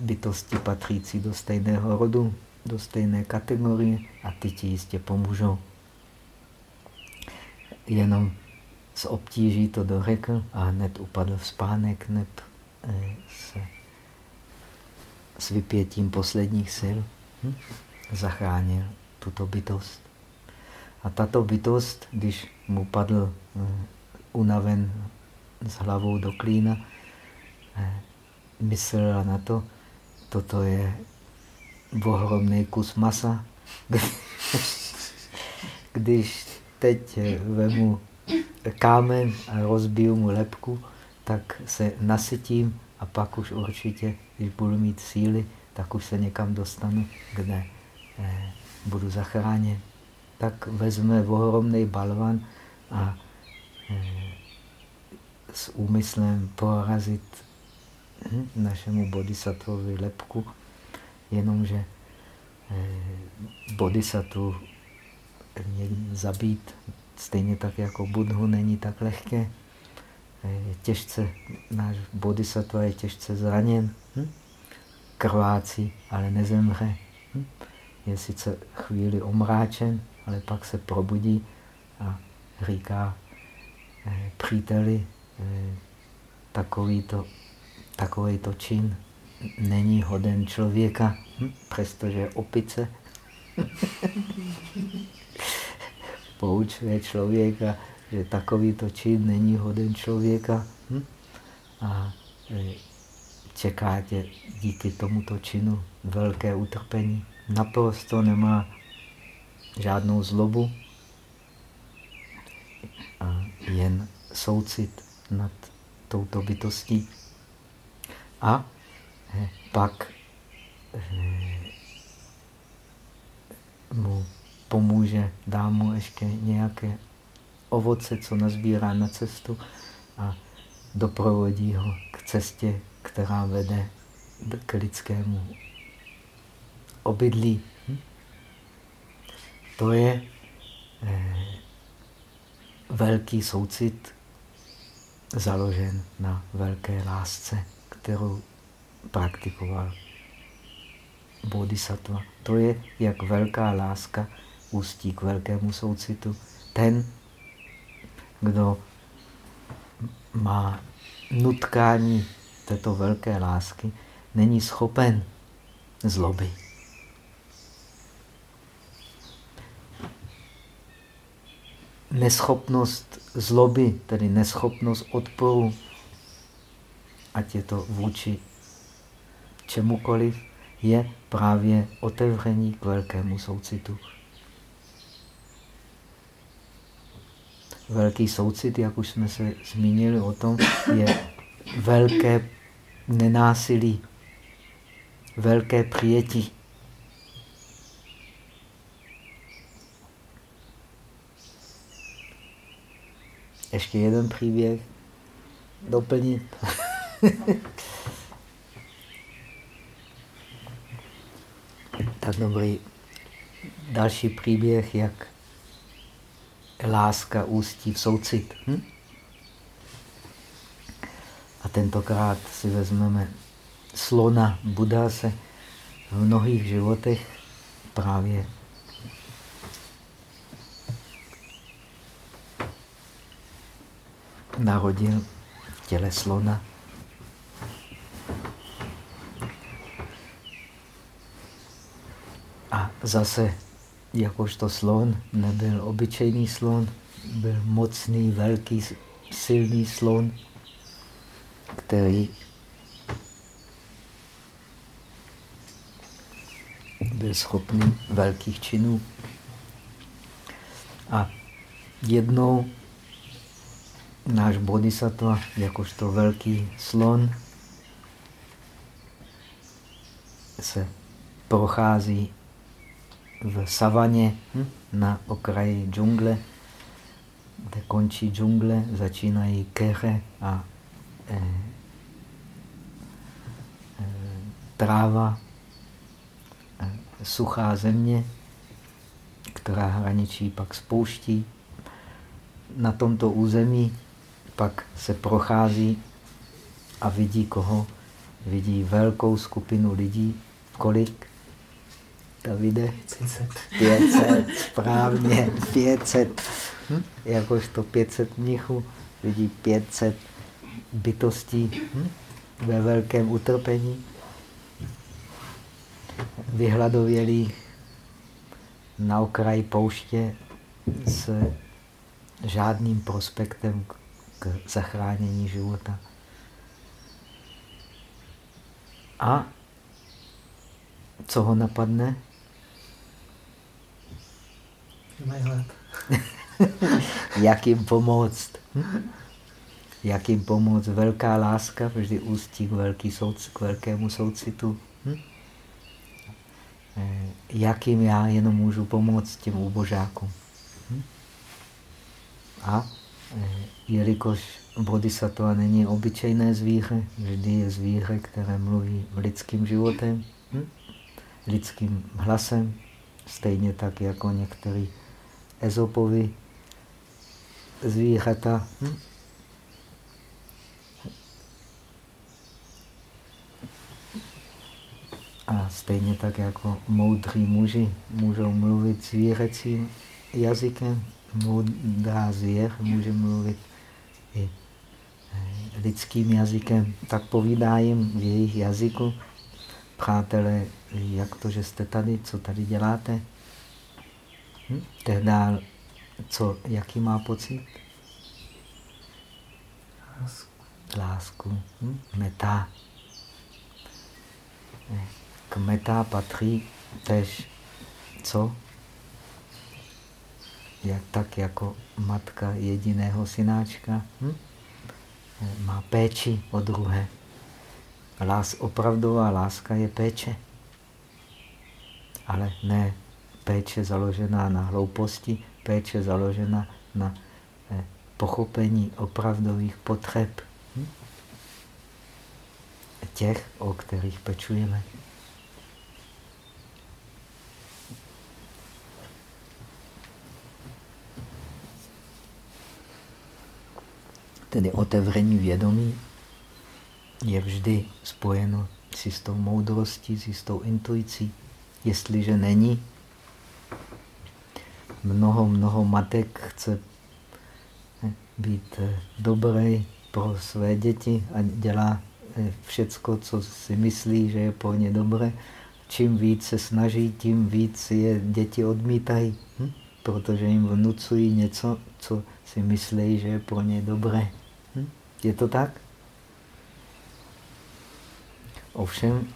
bytosti patřící do stejného rodu, do stejné kategorie a ty ti jistě pomůžou. Jenom s obtíží to dořekl a hned upadl v spánek, hned eh, se s vypětím posledních sil hm, zachránil tuto bytost. A tato bytost, když mu padl eh, unaven s hlavou do klína, eh, myslela na to, toto je ohromný kus masa. Když teď vemu kámen a rozbiju mu lepku, tak se nasytím a pak už určitě, když budu mít síly, tak už se někam dostanu, kde eh, budu zachráněn. Tak vezme ohromný balvan a eh, s úmyslem porazit našemu bodhisattvovi lepku, jenomže eh, bodhisattvu zabít Stejně tak jako Budhu není tak lehké. Je těžce, náš bodhisattva je těžce zraněn, hm? krvácí, ale nezemře. Hm? Je sice chvíli omráčen, ale pak se probudí a říká eh, příteli, eh, takovýto, takovýto čin není hoden člověka, hm? přestože opice. poučuje člověka, že takovýto čin není hoden člověka hm? a e, čeká tě díky tomuto činu velké utrpení. Naprosto nemá žádnou zlobu a jen soucit nad touto bytostí. A e, pak e, mu pomůže, dá mu ještě nějaké ovoce, co nazbírá na cestu a doprovodí ho k cestě, která vede k lidskému obydlí. Hm? To je eh, velký soucit založen na velké lásce, kterou praktikoval bodhisattva. To je jak velká láska ústí k velkému soucitu. Ten, kdo má nutkání této velké lásky, není schopen zloby. Neschopnost zloby, tedy neschopnost odporu, ať je to vůči čemukoliv, je právě otevření k velkému soucitu. velký soucit, jak už jsme se zmínili o tom, je velké nenásilí, velké přijetí. Ještě jeden příběh doplnit. Tak dobrý. Další příběh, jak láska ústí v soucit. Hm? A tentokrát si vezmeme slona. Buddha se v mnohých životech právě narodil v těle slona. Zase jakožto slon nebyl obyčejný slon, byl mocný, velký, silný slon, který byl schopný velkých činů. A jednou náš bodhisattva, jakožto velký slon, se prochází v savaně hm, na okraji džungle, kde končí džungle, začínají keře a eh, eh, tráva, eh, suchá země, která hraničí pak spouští. Na tomto území pak se prochází a vidí koho? Vidí velkou skupinu lidí. Kolik? Davide? 500. 500, správně, 500. Hm? Jakožto 500 mnichů vidí 500 bytostí hm? ve velkém utrpení. Vyhladovělých na okraji pouště s žádným prospektem k zachránění života. A co ho napadne? Jak jim pomoct? Jak jim pomoct? Velká láska vždy ústí k, velký souc, k velkému soucitu. Eh, jak jim já jenom můžu pomoct těm úbožákům? Hm? A eh, jelikož bodhisattva není obyčejné zvíře, vždy je zvíře, které mluví lidským životem, lidským hlasem, stejně tak jako některý Ezopovi zvířata. Hm? A stejně tak jako moudří muži můžou mluvit zvířecím jazykem, moudrá zvěř může mluvit i eh, lidským jazykem, tak povídá jim v jejich jazyku. Přátelé, jak to, že jste tady, co tady děláte? Hm? Tehdy, co, jaký má pocit? Lásku. Lásku. Hm? Meta. K meta patří tež co? Jak, tak jako matka jediného synáčka hm? má péči o druhé. Lás, opravdová láska je péče. Ale ne péče založená na hlouposti, péče založená na eh, pochopení opravdových potřeb hm? těch, o kterých pečujeme. Tedy otevření vědomí je vždy spojeno s jistou moudrostí, s jistou intuicí. Jestliže není, mnoho, mnoho matek chce eh, být eh, dobrý pro své děti a dělá eh, všecko, co si myslí, že je pro ně dobré. Čím víc se snaží, tím víc je děti odmítají, hm? protože jim vnucují něco, co si myslí, že je pro ně dobré. Hm? Je to tak? Ovšem,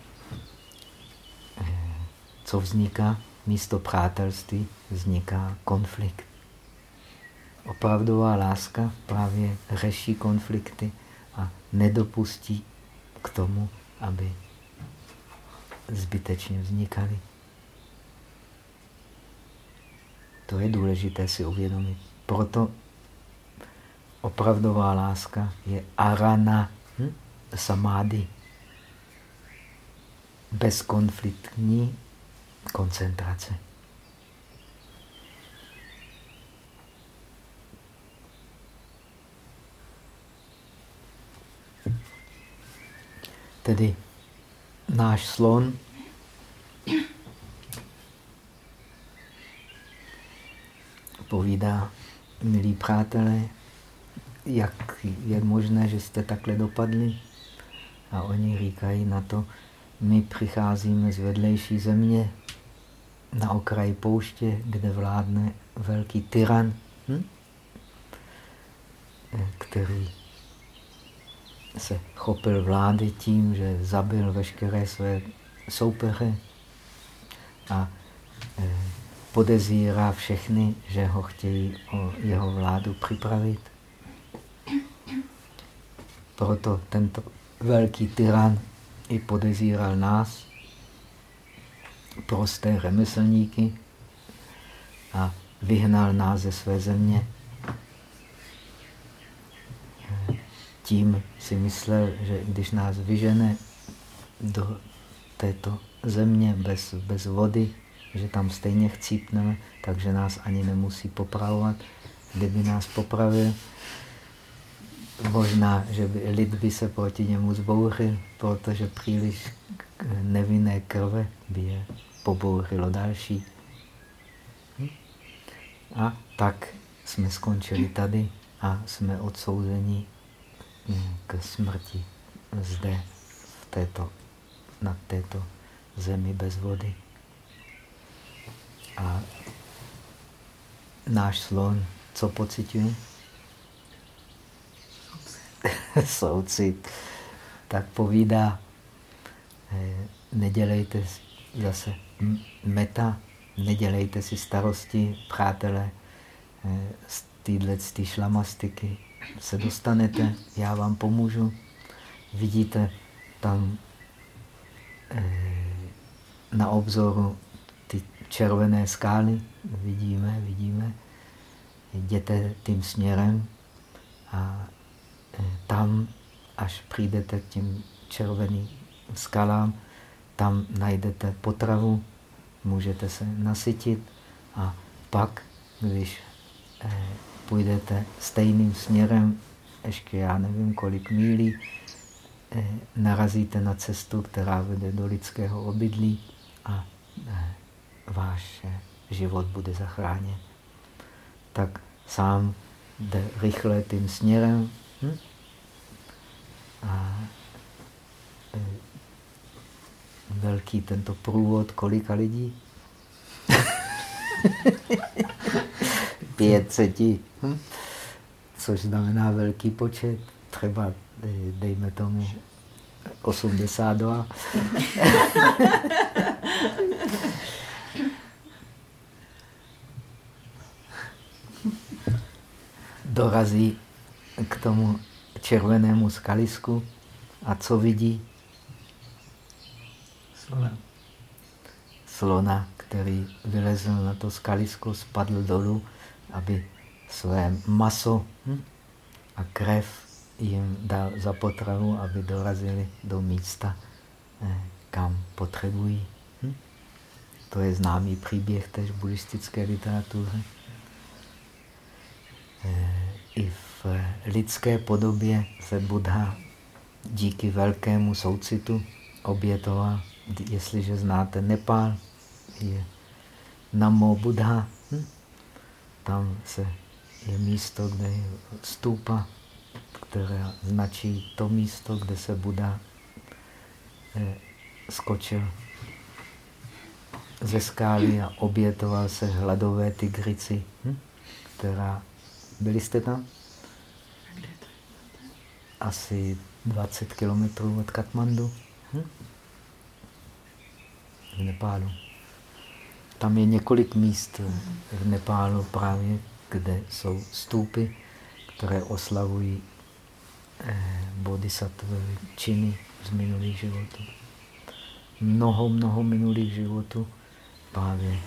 co vzniká? Místo přátelství vzniká konflikt. Opravdová láska právě řeší konflikty a nedopustí k tomu, aby zbytečně vznikaly. To je důležité si uvědomit. Proto opravdová láska je arana hm? samády. Bezkonfliktní koncentrace. Tedy náš slon povídá, milí přátelé, jak je možné, že jste takhle dopadli? A oni říkají na to, my přicházíme z vedlejší země, na okraji pouště, kde vládne velký tyran, hm? který se chopil vlády tím, že zabil veškeré své soupeře a eh, podezírá všechny, že ho chtějí o jeho vládu připravit. Proto tento velký tyran i podezíral nás, prosté řemeslníky, a vyhnal nás ze své země. Tím si myslel, že když nás vyžene do této země bez, bez vody, že tam stejně chcípneme, takže nás ani nemusí popravovat. Kdyby nás popravil, možná, že by lid by se proti němu zbouřil, protože příliš nevinné krve by je pobouřilo další. A tak jsme skončili tady a jsme odsouzeni hm, k smrti zde, v této, na této zemi bez vody. A náš slon, co pocituje? Soucit. Tak povídá, eh, nedělejte zase meta, nedělejte si starosti, přátelé, eh, z téhle šlamastiky se dostanete, já vám pomůžu. Vidíte tam eh, na obzoru ty červené skály, vidíme, vidíme, jděte tím směrem a tam, až přijdete k těm červeným skalám, tam najdete potravu, můžete se nasytit a pak, když eh, půjdete stejným směrem, ještě já nevím kolik mílí, eh, narazíte na cestu, která vede do lidského obydlí a eh, váš život bude zachráněn. Tak sám jde rychle tím směrem hm? a velký tento průvod, kolika lidí? Pětceti. Hm? Což znamená velký počet. Třeba, dejme tomu, 82. Dorazí k tomu červenému skalisku a co vidí? Slona. Slona, který vylezl na to skalisko, spadl dolů, aby své maso hm, a krev jim dal za potravu, aby dorazili do místa, eh, kam potřebují. Hm? To je známý příběh tež buddhistické literatuře. Eh, I v lidské podobě se Buddha díky velkému soucitu obětoval jestliže znáte Nepál, je Namo Buddha. Hm? Tam se je místo, kde je stupa, které značí to místo, kde se Buddha eh, skočil ze skály a obětoval se hladové tigrici, hm? která... Byli jste tam? Asi 20 kilometrů od Katmandu. Hm? v Nepálu. Tam je několik míst v Nepálu právě, kde jsou stůpy, které oslavují eh, bodhisattva činy z minulých životů. Mnoho, mnoho minulých životů právě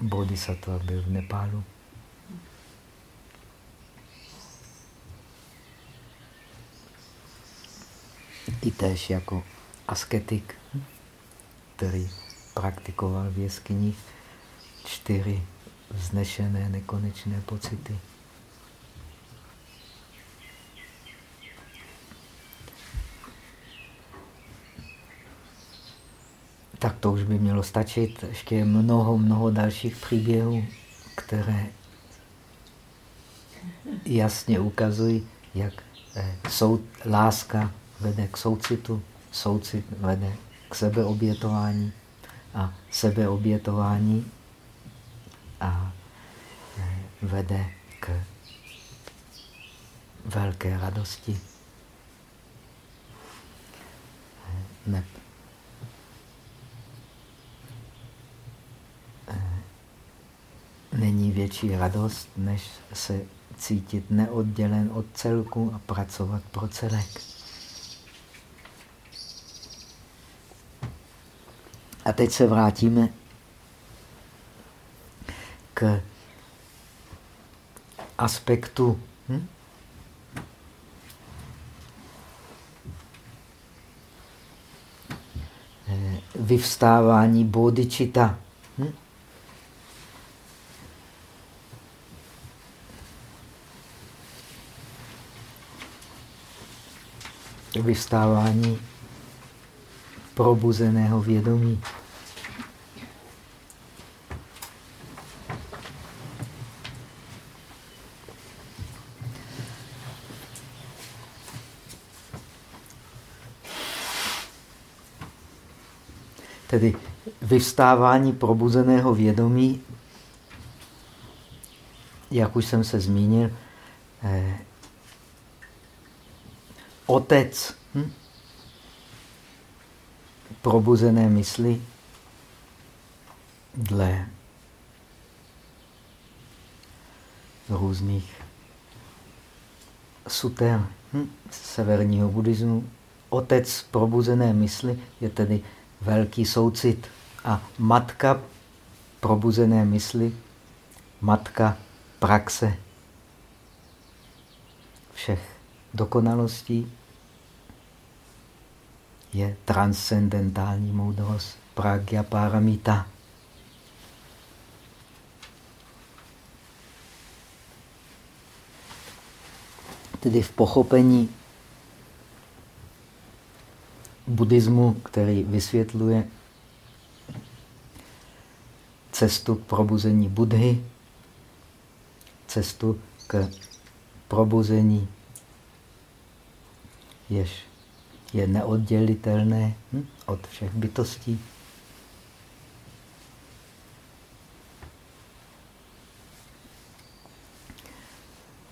bodhisattva byl v Nepálu. I též jako asketik který praktikoval v jeskyni čtyři vznešené nekonečné pocity. Tak to už by mělo stačit. Ještě je mnoho, mnoho dalších příběhů, které jasně ukazují, jak eh, soud, láska vede k soucitu, soucit vede k sebeobětování a sebeobětování a eh, vede k velké radosti. Eh, ne. Eh, není větší radost, než se cítit neoddělen od celku a pracovat pro celek. A teď se vrátíme k aspektu hm? Eh, vyvstávání bodičita. Hm? Vyvstávání probuzeného vědomí. Tedy vyvstávání probuzeného vědomí, jak už jsem se zmínil, eh, otec hm? Probuzené mysli dle různých suter hm? severního buddhismu. Otec probuzené mysli je tedy velký soucit a matka probuzené mysli, matka praxe všech dokonalostí je transcendentální moudrost, pragya paramita. Tedy v pochopení buddhismu, který vysvětluje cestu k probuzení Budhy, cestu k probuzení, jež je neoddělitelné hm, od všech bytostí.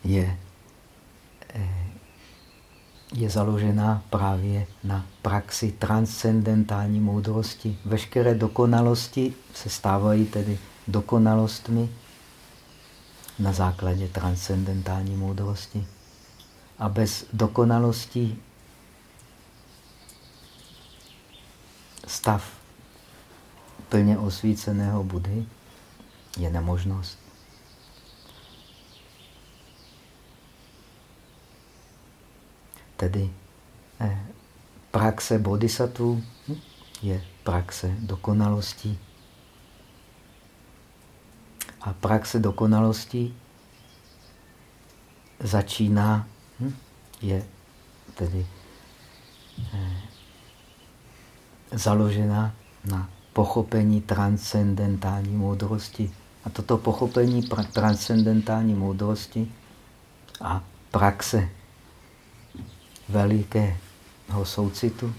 Je, eh, je založená právě na praxi transcendentální moudrosti. Veškeré dokonalosti se stávají tedy dokonalostmi na základě transcendentální moudrosti. A bez dokonalostí stav plně osvíceného Budhy je nemožnost. Tedy eh, praxe bodhisattva je praxe dokonalosti. A praxe dokonalosti začíná, hm, je tedy eh, založena na pochopení transcendentální moudrosti. A toto pochopení transcendentální moudrosti a praxe velikého soucitu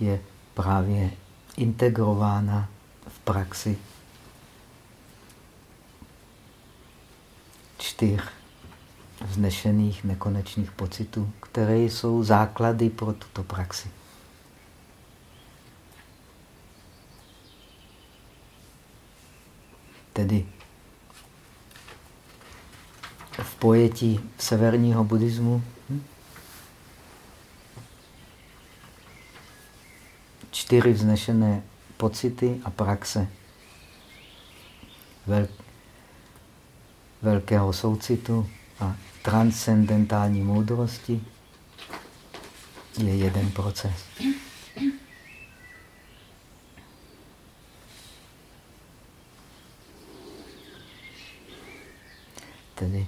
je právě integrována v praxi čtyř vznešených nekonečných pocitů, které jsou základy pro tuto praxi. Tedy v pojetí severního buddhismu hm? čtyři vznešené pocity a praxe vel, velkého soucitu a transcendentální moudrosti je jeden proces. Tedy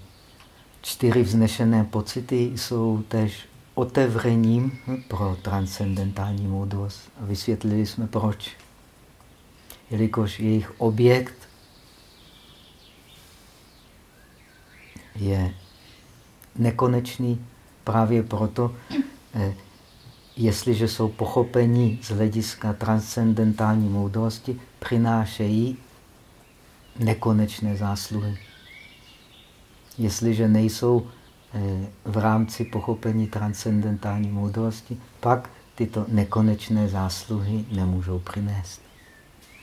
čtyři vznešené pocity jsou tež otevřením pro transcendentální moudrost. A vysvětlili jsme proč. Jelikož jejich objekt je nekonečný, právě proto eh, jestliže jsou pochopení z hlediska transcendentální moudrosti, přinášejí nekonečné zásluhy. Jestliže nejsou eh, v rámci pochopení transcendentální moudrosti, pak tyto nekonečné zásluhy nemůžou přinést.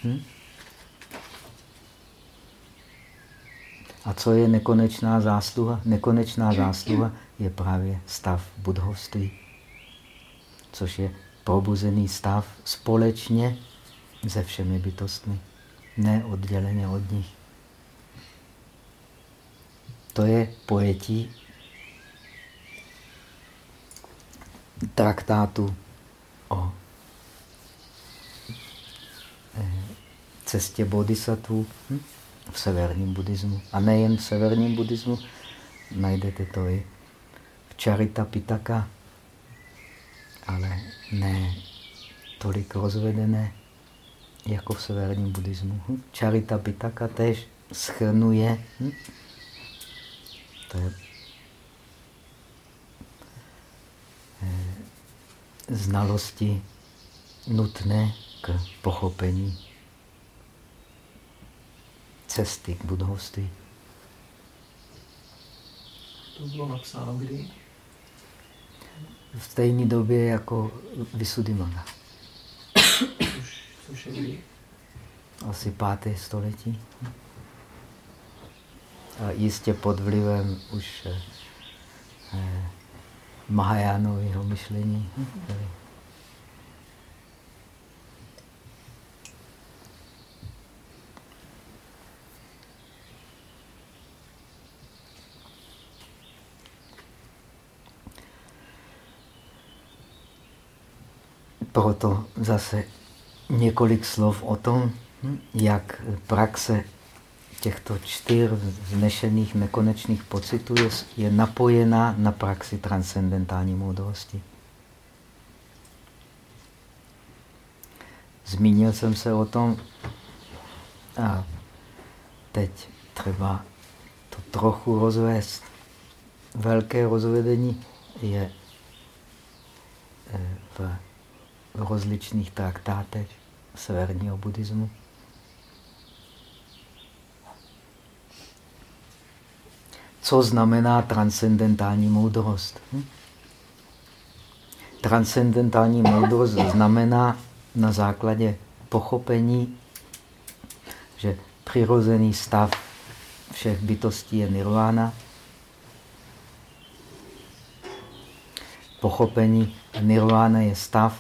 Hm? A co je nekonečná zásluha? Nekonečná zásluha je právě stav budhovství, což je probuzený stav společně se všemi bytostmi, ne odděleně od nich. To je pojetí traktátu o eh, cestě bodhisattva hm? v severním buddhismu. A nejen v severním buddhismu, najdete to i v Charita Pitaka, ale ne tolik rozvedené jako v severním buddhismu. Hm? Charita Pitaka tež schrnuje hm? To je eh, znalosti nutné k pochopení cesty k budovství. To bylo napsáno kdy? V stejné době jako Visuddhimagga. Což, což je kdy? Asi páté století. Jistě pod vlivem už eh, eh Mahajánového myšlení. Proto zase několik slov o tom, jak praxe těchto čtyř vznešených nekonečných pocitů je, je napojená na praxi transcendentální moudrosti. Zmínil jsem se o tom a teď třeba to trochu rozvést. Velké rozvedení je eh, v rozličných traktátech severního buddhismu. Co znamená transcendentální moudrost? Hm? Transcendentální moudrost znamená na základě pochopení, že přirozený stav všech bytostí je nirvana, pochopení nirvana je stav,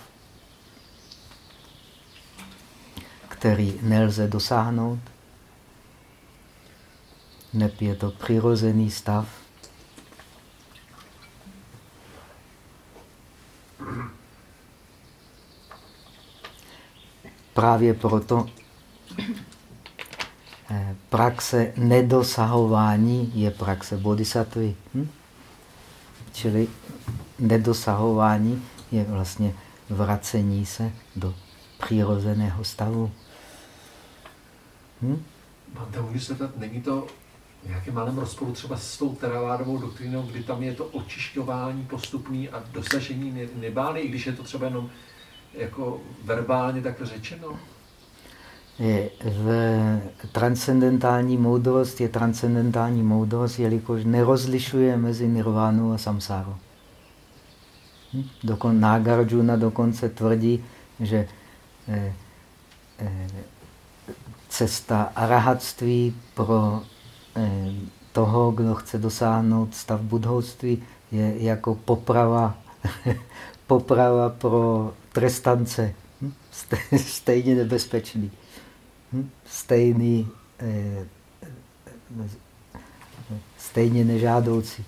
který nelze dosáhnout. Neb je to přirozený stav. Právě proto eh, praxe nedosahování je praxe bodhisattvy. Hm? Čili nedosahování je vlastně vracení se do přirozeného stavu. Hm? Není to nějakým malém rozporu třeba s tou teravádovou doktrínou, kdy tam je to očišťování postupný a dosažení nebány, i když je to třeba jenom jako verbálně takhle řečeno? V transcendentální moudrost je transcendentální moudrost, jelikož nerozlišuje mezi nirvánou a samsárou. Hm? Dokon, Nagarjuna dokonce tvrdí, že eh, eh, cesta arahatství pro toho, kdo chce dosáhnout stav budhovství, je jako poprava, poprava pro trestance. Hm? Stejně nebezpečný. Hm? Stejný, eh, stejně nežádoucí.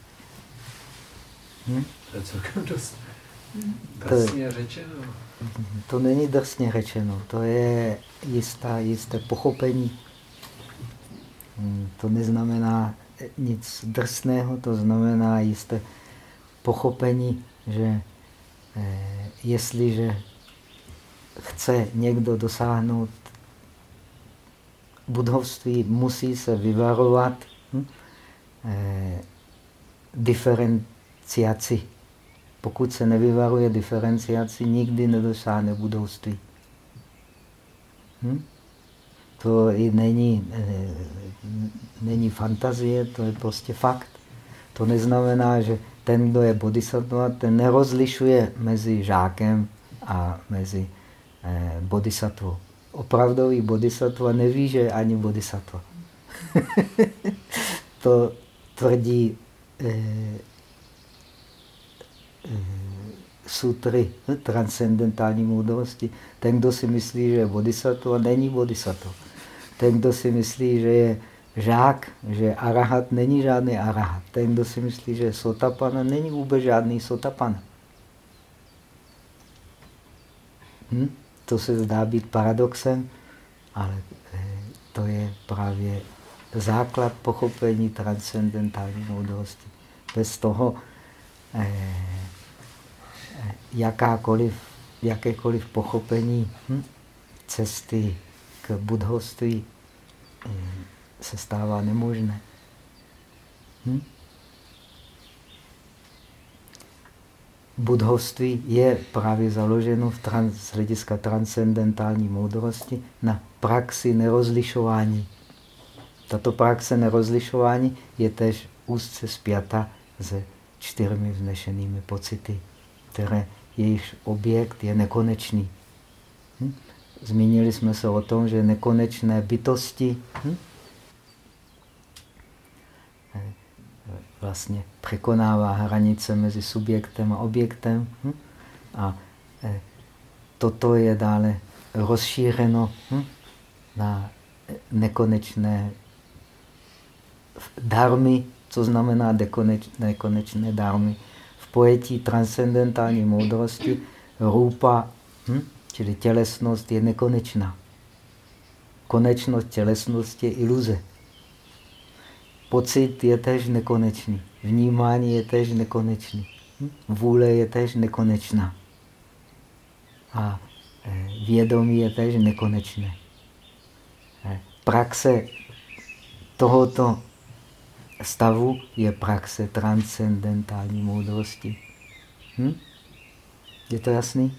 Hm? To je celkem dost drsně řečeno. To není drsně řečeno, to je jistá, jisté pochopení. Hmm, to neznamená nic drsného, to znamená jisté pochopení, že eh, jestliže chce někdo dosáhnout budovství, musí se vyvarovat hm, eh, diferenciaci pokud se nevyvaruje diferenciaci, nikdy nedosáhne budouctví. Hm? To i není, není fantazie, to je prostě fakt. To neznamená, že ten, kdo je bodhisattva, ten nerozlišuje mezi žákem a mezi eh, bodhisattvou. Opravdový bodhisattva neví, že je ani bodhisattva. to tvrdí eh, eh, sutry transcendentální moudrosti. Ten, kdo si myslí, že je bodhisattva, není bodhisattva. Ten, kdo si myslí, že je žák, že arahat není žádný arahat. Ten, kdo si myslí, že je sotapana, není vůbec žádný sotapana. Hm? To se zdá být paradoxem, ale to je právě základ pochopení transcendentální moudrosti. Bez toho eh, eh, jakákoliv, jakékoliv pochopení hm, cesty k budhoství se stává nemožné. Hm? Budhoství je právě založeno v trans, z hlediska transcendentální moudrosti na praxi nerozlišování. Tato praxe nerozlišování je tež úzce spjata se čtyřmi vznešenými pocity, které jejich objekt je nekonečný. Hm? Zmínili jsme se o tom, že nekonečné bytosti hm? vlastně překonává hranice mezi subjektem a objektem. Hm? A eh, toto je dále rozšířeno hm? na nekonečné darmy, co znamená nekonečné darmy. V pojetí transcendentální moudrosti rupa, hm? Čili tělesnost, je nekonečná. Konečnost tělesnosti je iluze. Pocit je tež nekonečný. Vnímání je tež nekonečný. Hm? Vůle je tež nekonečná. A e, vědomí je tež nekonečné. E, praxe tohoto stavu je praxe transcendentální moudrosti. Hm? Je to jasný?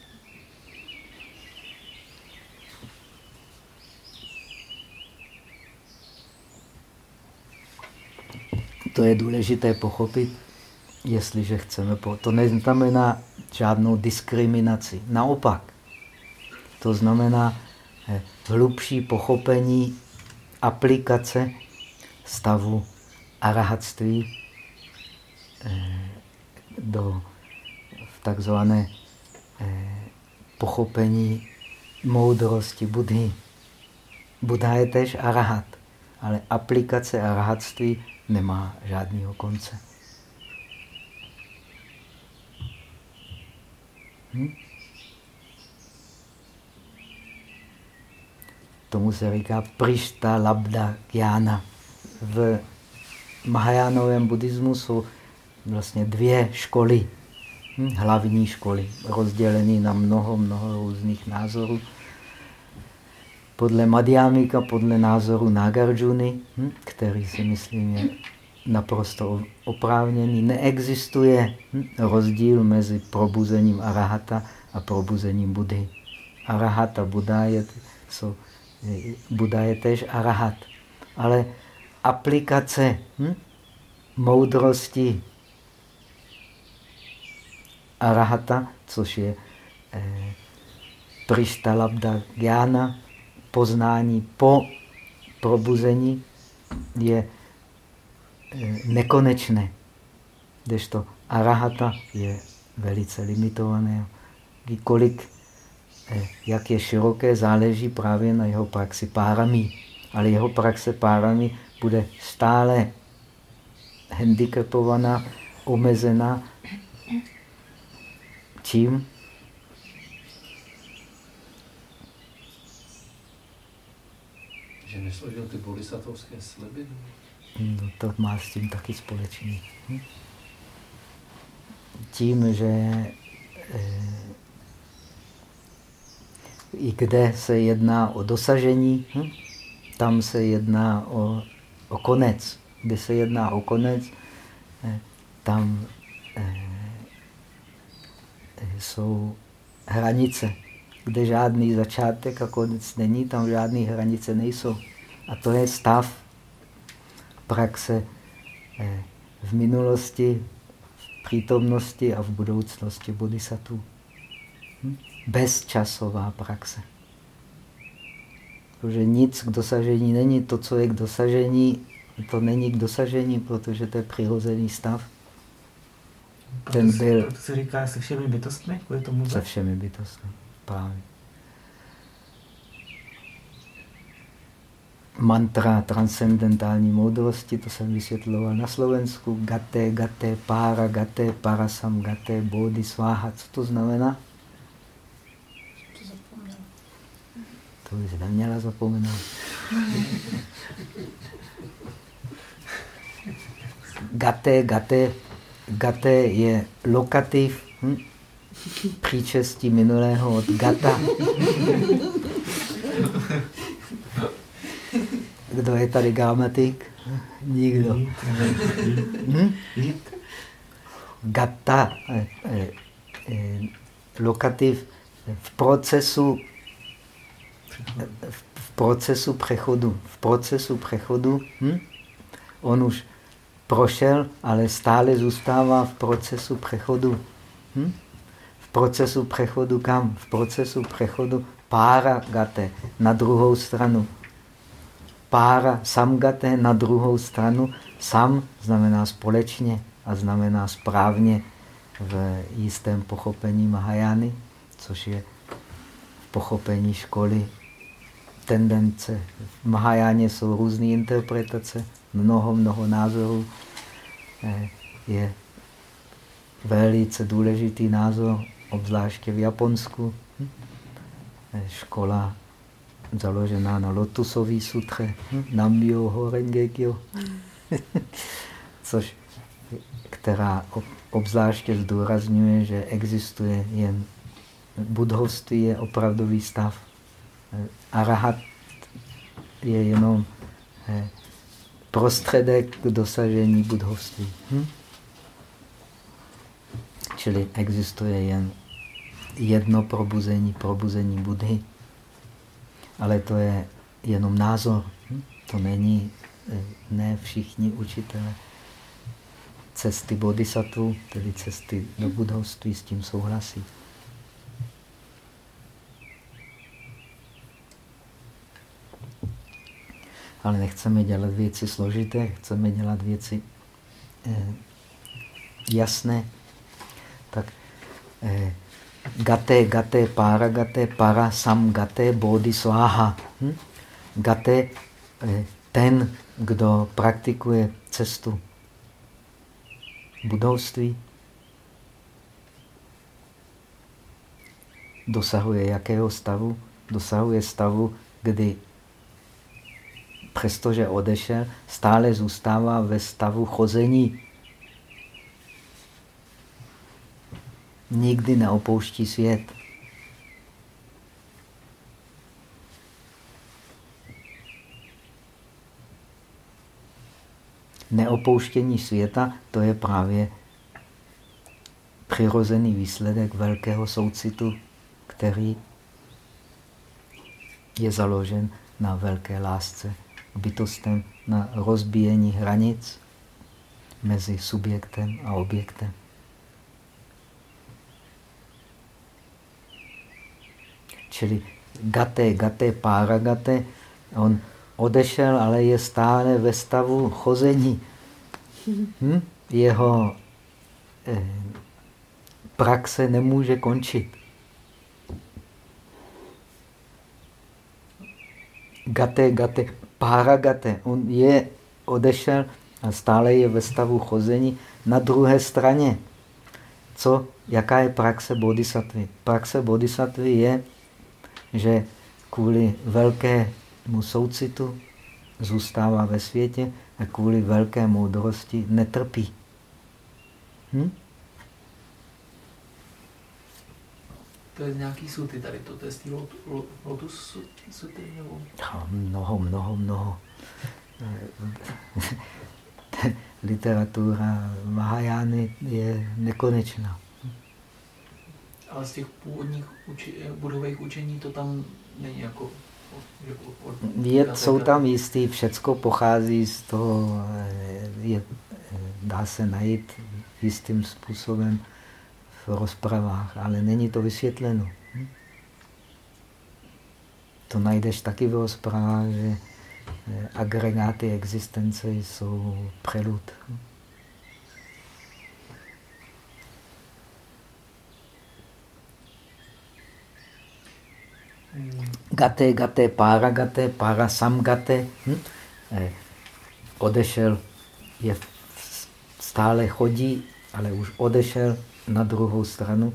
To je důležité pochopit, jestliže chceme. Po... To neznamená žádnou diskriminaci. Naopak, to znamená eh, hlubší pochopení aplikace stavu arahatství eh, do takzvané eh, pochopení moudrosti Budhy. Buddha je tež arahat, ale aplikace arahatství nemá žádného konce. Hm? Tomu se říká Prišta Labda Jana. V Mahajánovém buddhismu jsou vlastně dvě školy, hm? hlavní školy, rozdělené na mnoho, mnoho různých názorů podle Madhyamika, podle názoru Nagarjuny, hm, který si myslím je naprosto oprávněný, neexistuje hm, rozdíl mezi probuzením arahata a probuzením Budhy. Arahata, Buddha je, so, Buddha je tež arahat. Ale aplikace hm, moudrosti arahata, což je eh, Prishtalabda Gyana, poznání po probuzení je eh, nekonečné. Kdežto arahata je velice limitované. Kolik, eh, jak je široké, záleží právě na jeho praxi párami. Ale jeho praxe párami bude stále handicapovaná, omezená. Čím? Že nesložil ty bodhisattvovské sliby? No, to má s tím taky společný. Hm? Tím, že eh, i kde se jedná o dosažení, hm? tam se jedná o, o konec. Kde se jedná o konec, eh, tam eh, jsou hranice, kde žádný začátek a konec není, tam žádné hranice nejsou. A to je stav praxe eh, v minulosti, v přítomnosti a v budoucnosti bodhisattva. Hm? Bezčasová praxe. Protože nic k dosažení není. To, co je k dosažení, to není k dosažení, protože to je přirozený stav. Ten byl... To se říká se všemi bytostmi? Kvůli tomu se všemi bytostmi, právě. Mantra transcendentální moudrosti, to jsem vysvětloval na Slovensku. Gate, gate, para, gate, parasam, gate, bodhisváha. Co to znamená? To bys neměla zapomenout. Gate, gate, gate je lokativ hm? Příčestí minulého od gata. Kdo je tady gramatik? Nikdo. Hm? Gata, eh, eh, eh, lokativ v procesu v procesu přechodu. V procesu přechodu hm? on už prošel, ale stále zůstává v procesu přechodu. Hm? V procesu přechodu kam? V procesu přechodu pára gate na druhou stranu. Pára samgate na druhou stranu. Sam znamená společně a znamená správně v jistém pochopení Mahajány, což je pochopení školy tendence. V Mahajáně jsou různé interpretace, mnoho, mnoho názorů. Eh, je velice důležitý názor, obzvláště v Japonsku. Hm? Škola založená na lotusový sutře, hm? Nambyo Horengekyo, což, která obzvláště zdůrazňuje, že existuje jen budhovství je opravdový stav arahat je jenom eh, prostředek k dosažení budhovství. Hm? Čili existuje jen jedno probuzení, probuzení Budhy. Ale to je jenom názor. Hm? To není, eh, ne všichni učitelé cesty bodhisattva, tedy cesty do budhovství, s tím souhlasí. ale nechceme dělat věci složité, chceme dělat věci eh, jasné. Tak eh, gate, gate, para gate, para sam gate, bodhi swaha. Hm? Gate, eh, ten, kdo praktikuje cestu budovství, dosahuje jakého stavu? Dosahuje stavu, kdy přestože odešel, stále zůstává ve stavu chození. Nikdy neopouští svět. Neopouštění světa, to je právě přirozený výsledek velkého soucitu, který je založen na velké lásce bytostem na rozbíjení hranic mezi subjektem a objektem. Čili gate, gate, gate, on odešel, ale je stále ve stavu chození. Hm? Jeho eh, praxe nemůže končit. Gate, gate, Paragate, on je odešel a stále je ve stavu chození na druhé straně. Co, jaká je praxe bodhisattvy? Praxe bodhisattvy je, že kvůli velkému soucitu zůstává ve světě a kvůli velké moudrosti netrpí. Hm? To je nějaký suty tady, to, to je z té lotus suty? Nebo? No, mnoho, mnoho, mnoho. Literatura Mahajány je nekonečná. Ale z těch původních uči, budových učení to tam není jako... je, jsou tam jistý, všecko pochází z toho, eh, je, eh, dá se najít jistým způsobem v rozpravách, ale není to vysvětleno. Hm? To najdeš taky v rozpravách, že eh, agregáty existence jsou prelud. Gate, gate, para gate, para sam gate. Hm? Eh, odešel, je, stále chodí, ale už odešel na druhou stranu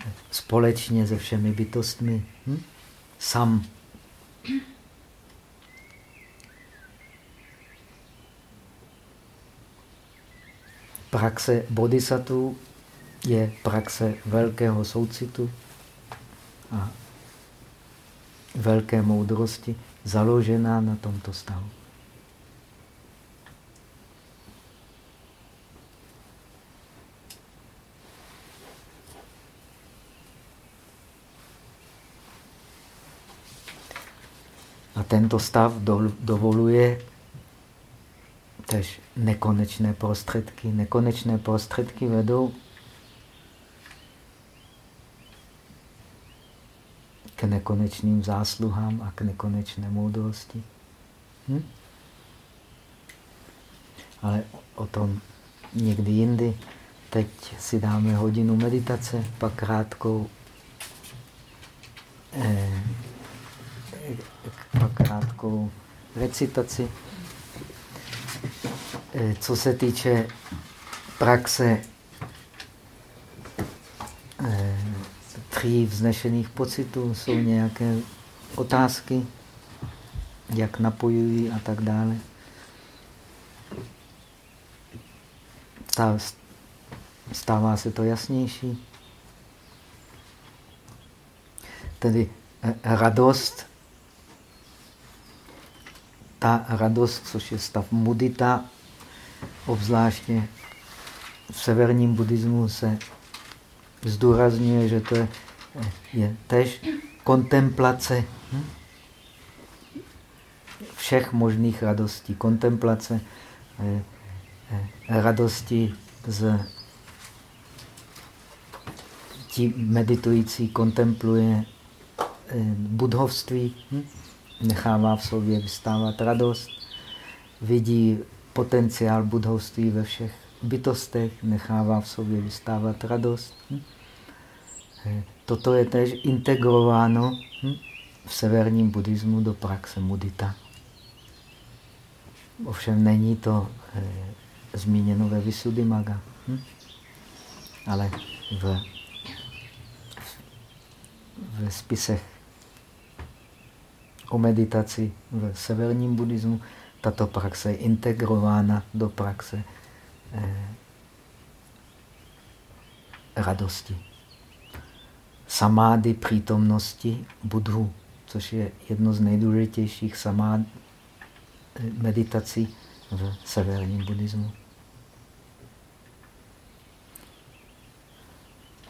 eh, společně se všemi bytostmi. Hm? Sam. Praxe bodhisattva je praxe velkého soucitu a velké moudrosti založená na tomto stavu. A tento stav dovoluje tež nekonečné prostředky. Nekonečné prostředky vedou k nekonečným zásluhám a k nekonečné moudrosti. Hm? Ale o tom někdy jindy. Teď si dáme hodinu meditace, pak krátkou, eh, pak krátkou recitaci. Eh, co se týče praxe eh, tří vznešených pocitů, jsou nějaké otázky, jak napojují a tak dále. Stává se to jasnější. Tedy eh, radost, ta radost, což je stav mudita, obzvláště v severním buddhismu se zdůrazňuje, že to je je tež kontemplace hm? všech možných radostí. Kontemplace eh, eh, radosti z tí meditující kontempluje eh, budhovství, hm? nechává v sobě vystávat radost, vidí potenciál budhovství ve všech bytostech, nechává v sobě vystávat radost. Toto je tež integrováno hm, v severním buddhismu do praxe mudita. Ovšem není to e, zmíněno ve Visuddhimaga, hm? ale v, v spisech o meditaci v severním buddhismu tato praxe je integrována do praxe e, radosti samády přítomnosti budhu, což je jedno z nejdůležitějších samád meditací v severním buddhismu.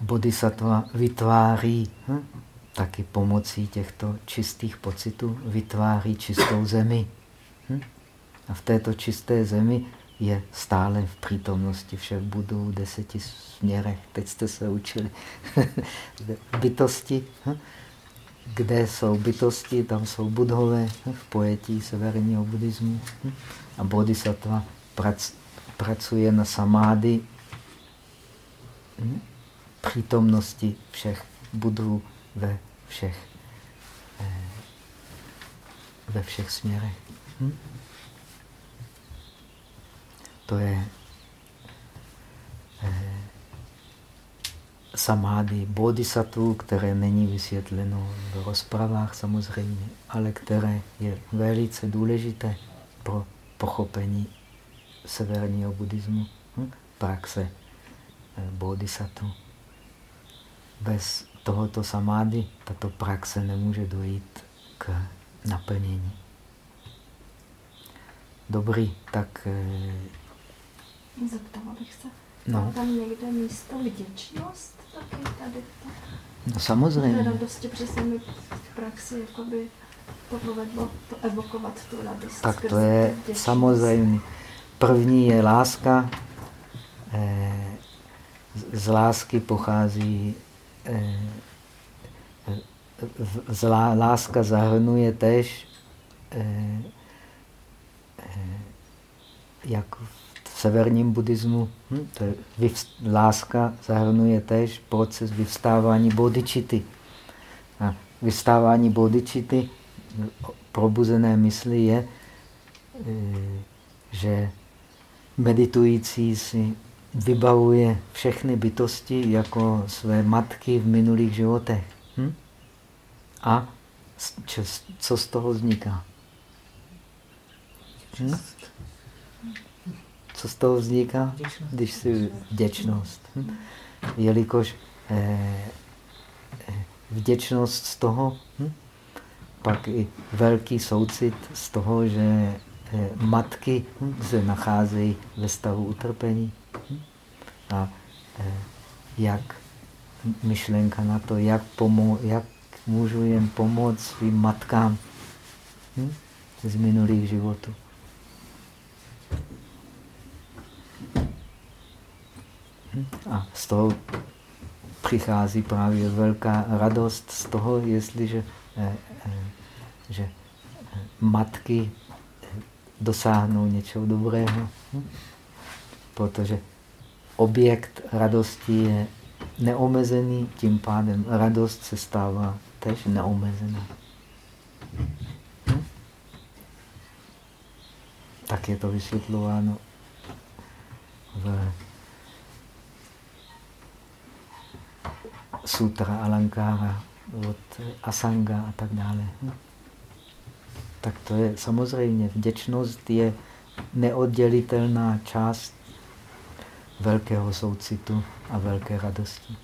Bodhisattva vytváří hm, taky pomocí těchto čistých pocitů, vytváří čistou zemi. Hm? A v této čisté zemi je stále v přítomnosti všech budů, deseti směrech. Teď jste se učili bytosti. Hm? Kde jsou bytosti, tam jsou budhové hm? v pojetí severního buddhismu. Hm? A bodhisattva prac, pracuje na samády přítomnosti všech budhů ve všech, eh, ve všech směrech. Hm? To je eh, samády bodhisattva, které není vysvětleno v rozpravách samozřejmě, ale které je velice důležité pro pochopení severního buddhismu, hm? praxe eh, bodhisattva. Bez tohoto samády tato praxe nemůže dojít k naplnění. Dobrý, tak eh, Zeptala bych se, no. tam někde místo vděčnost? Tak matky tady No samozřejmě. radosti, protože se mi v praxi jakoby to povedlo to evokovat tu radost. Tak to je samozřejmě. První je láska. Eh, z lásky pochází eh, zlá, láska zahrnuje tež eh, jak v severním buddhismu, hm, to je, láska zahrnuje tež proces vyvstávání bodičity. A vyvstávání bodičity probuzené mysli je, eh, že meditující si vybavuje všechny bytosti jako své matky v minulých životech. Hm? A co z toho vzniká? Hm? Co z toho vzniká? Když si vděčnost. Hm? Jelikož eh, eh, vděčnost z toho, hm? pak i velký soucit z toho, že eh, matky hm, se nacházejí ve stavu utrpení. Hm? A eh, jak myšlenka na to, jak, pomo jak můžu jen pomoct svým matkám hm? z minulých životů. A z toho přichází právě velká radost z toho, jestliže eh, eh, že eh, matky dosáhnou něčeho dobrého. Hm? Protože objekt radosti je neomezený, tím pádem radost se stává tež neomezená. Hm? Tak je to vysvětlováno v sutra Alankára od Asanga a tak dále. Hm? Tak to je samozřejmě, vděčnost je neoddělitelná část velkého soucitu a velké radosti.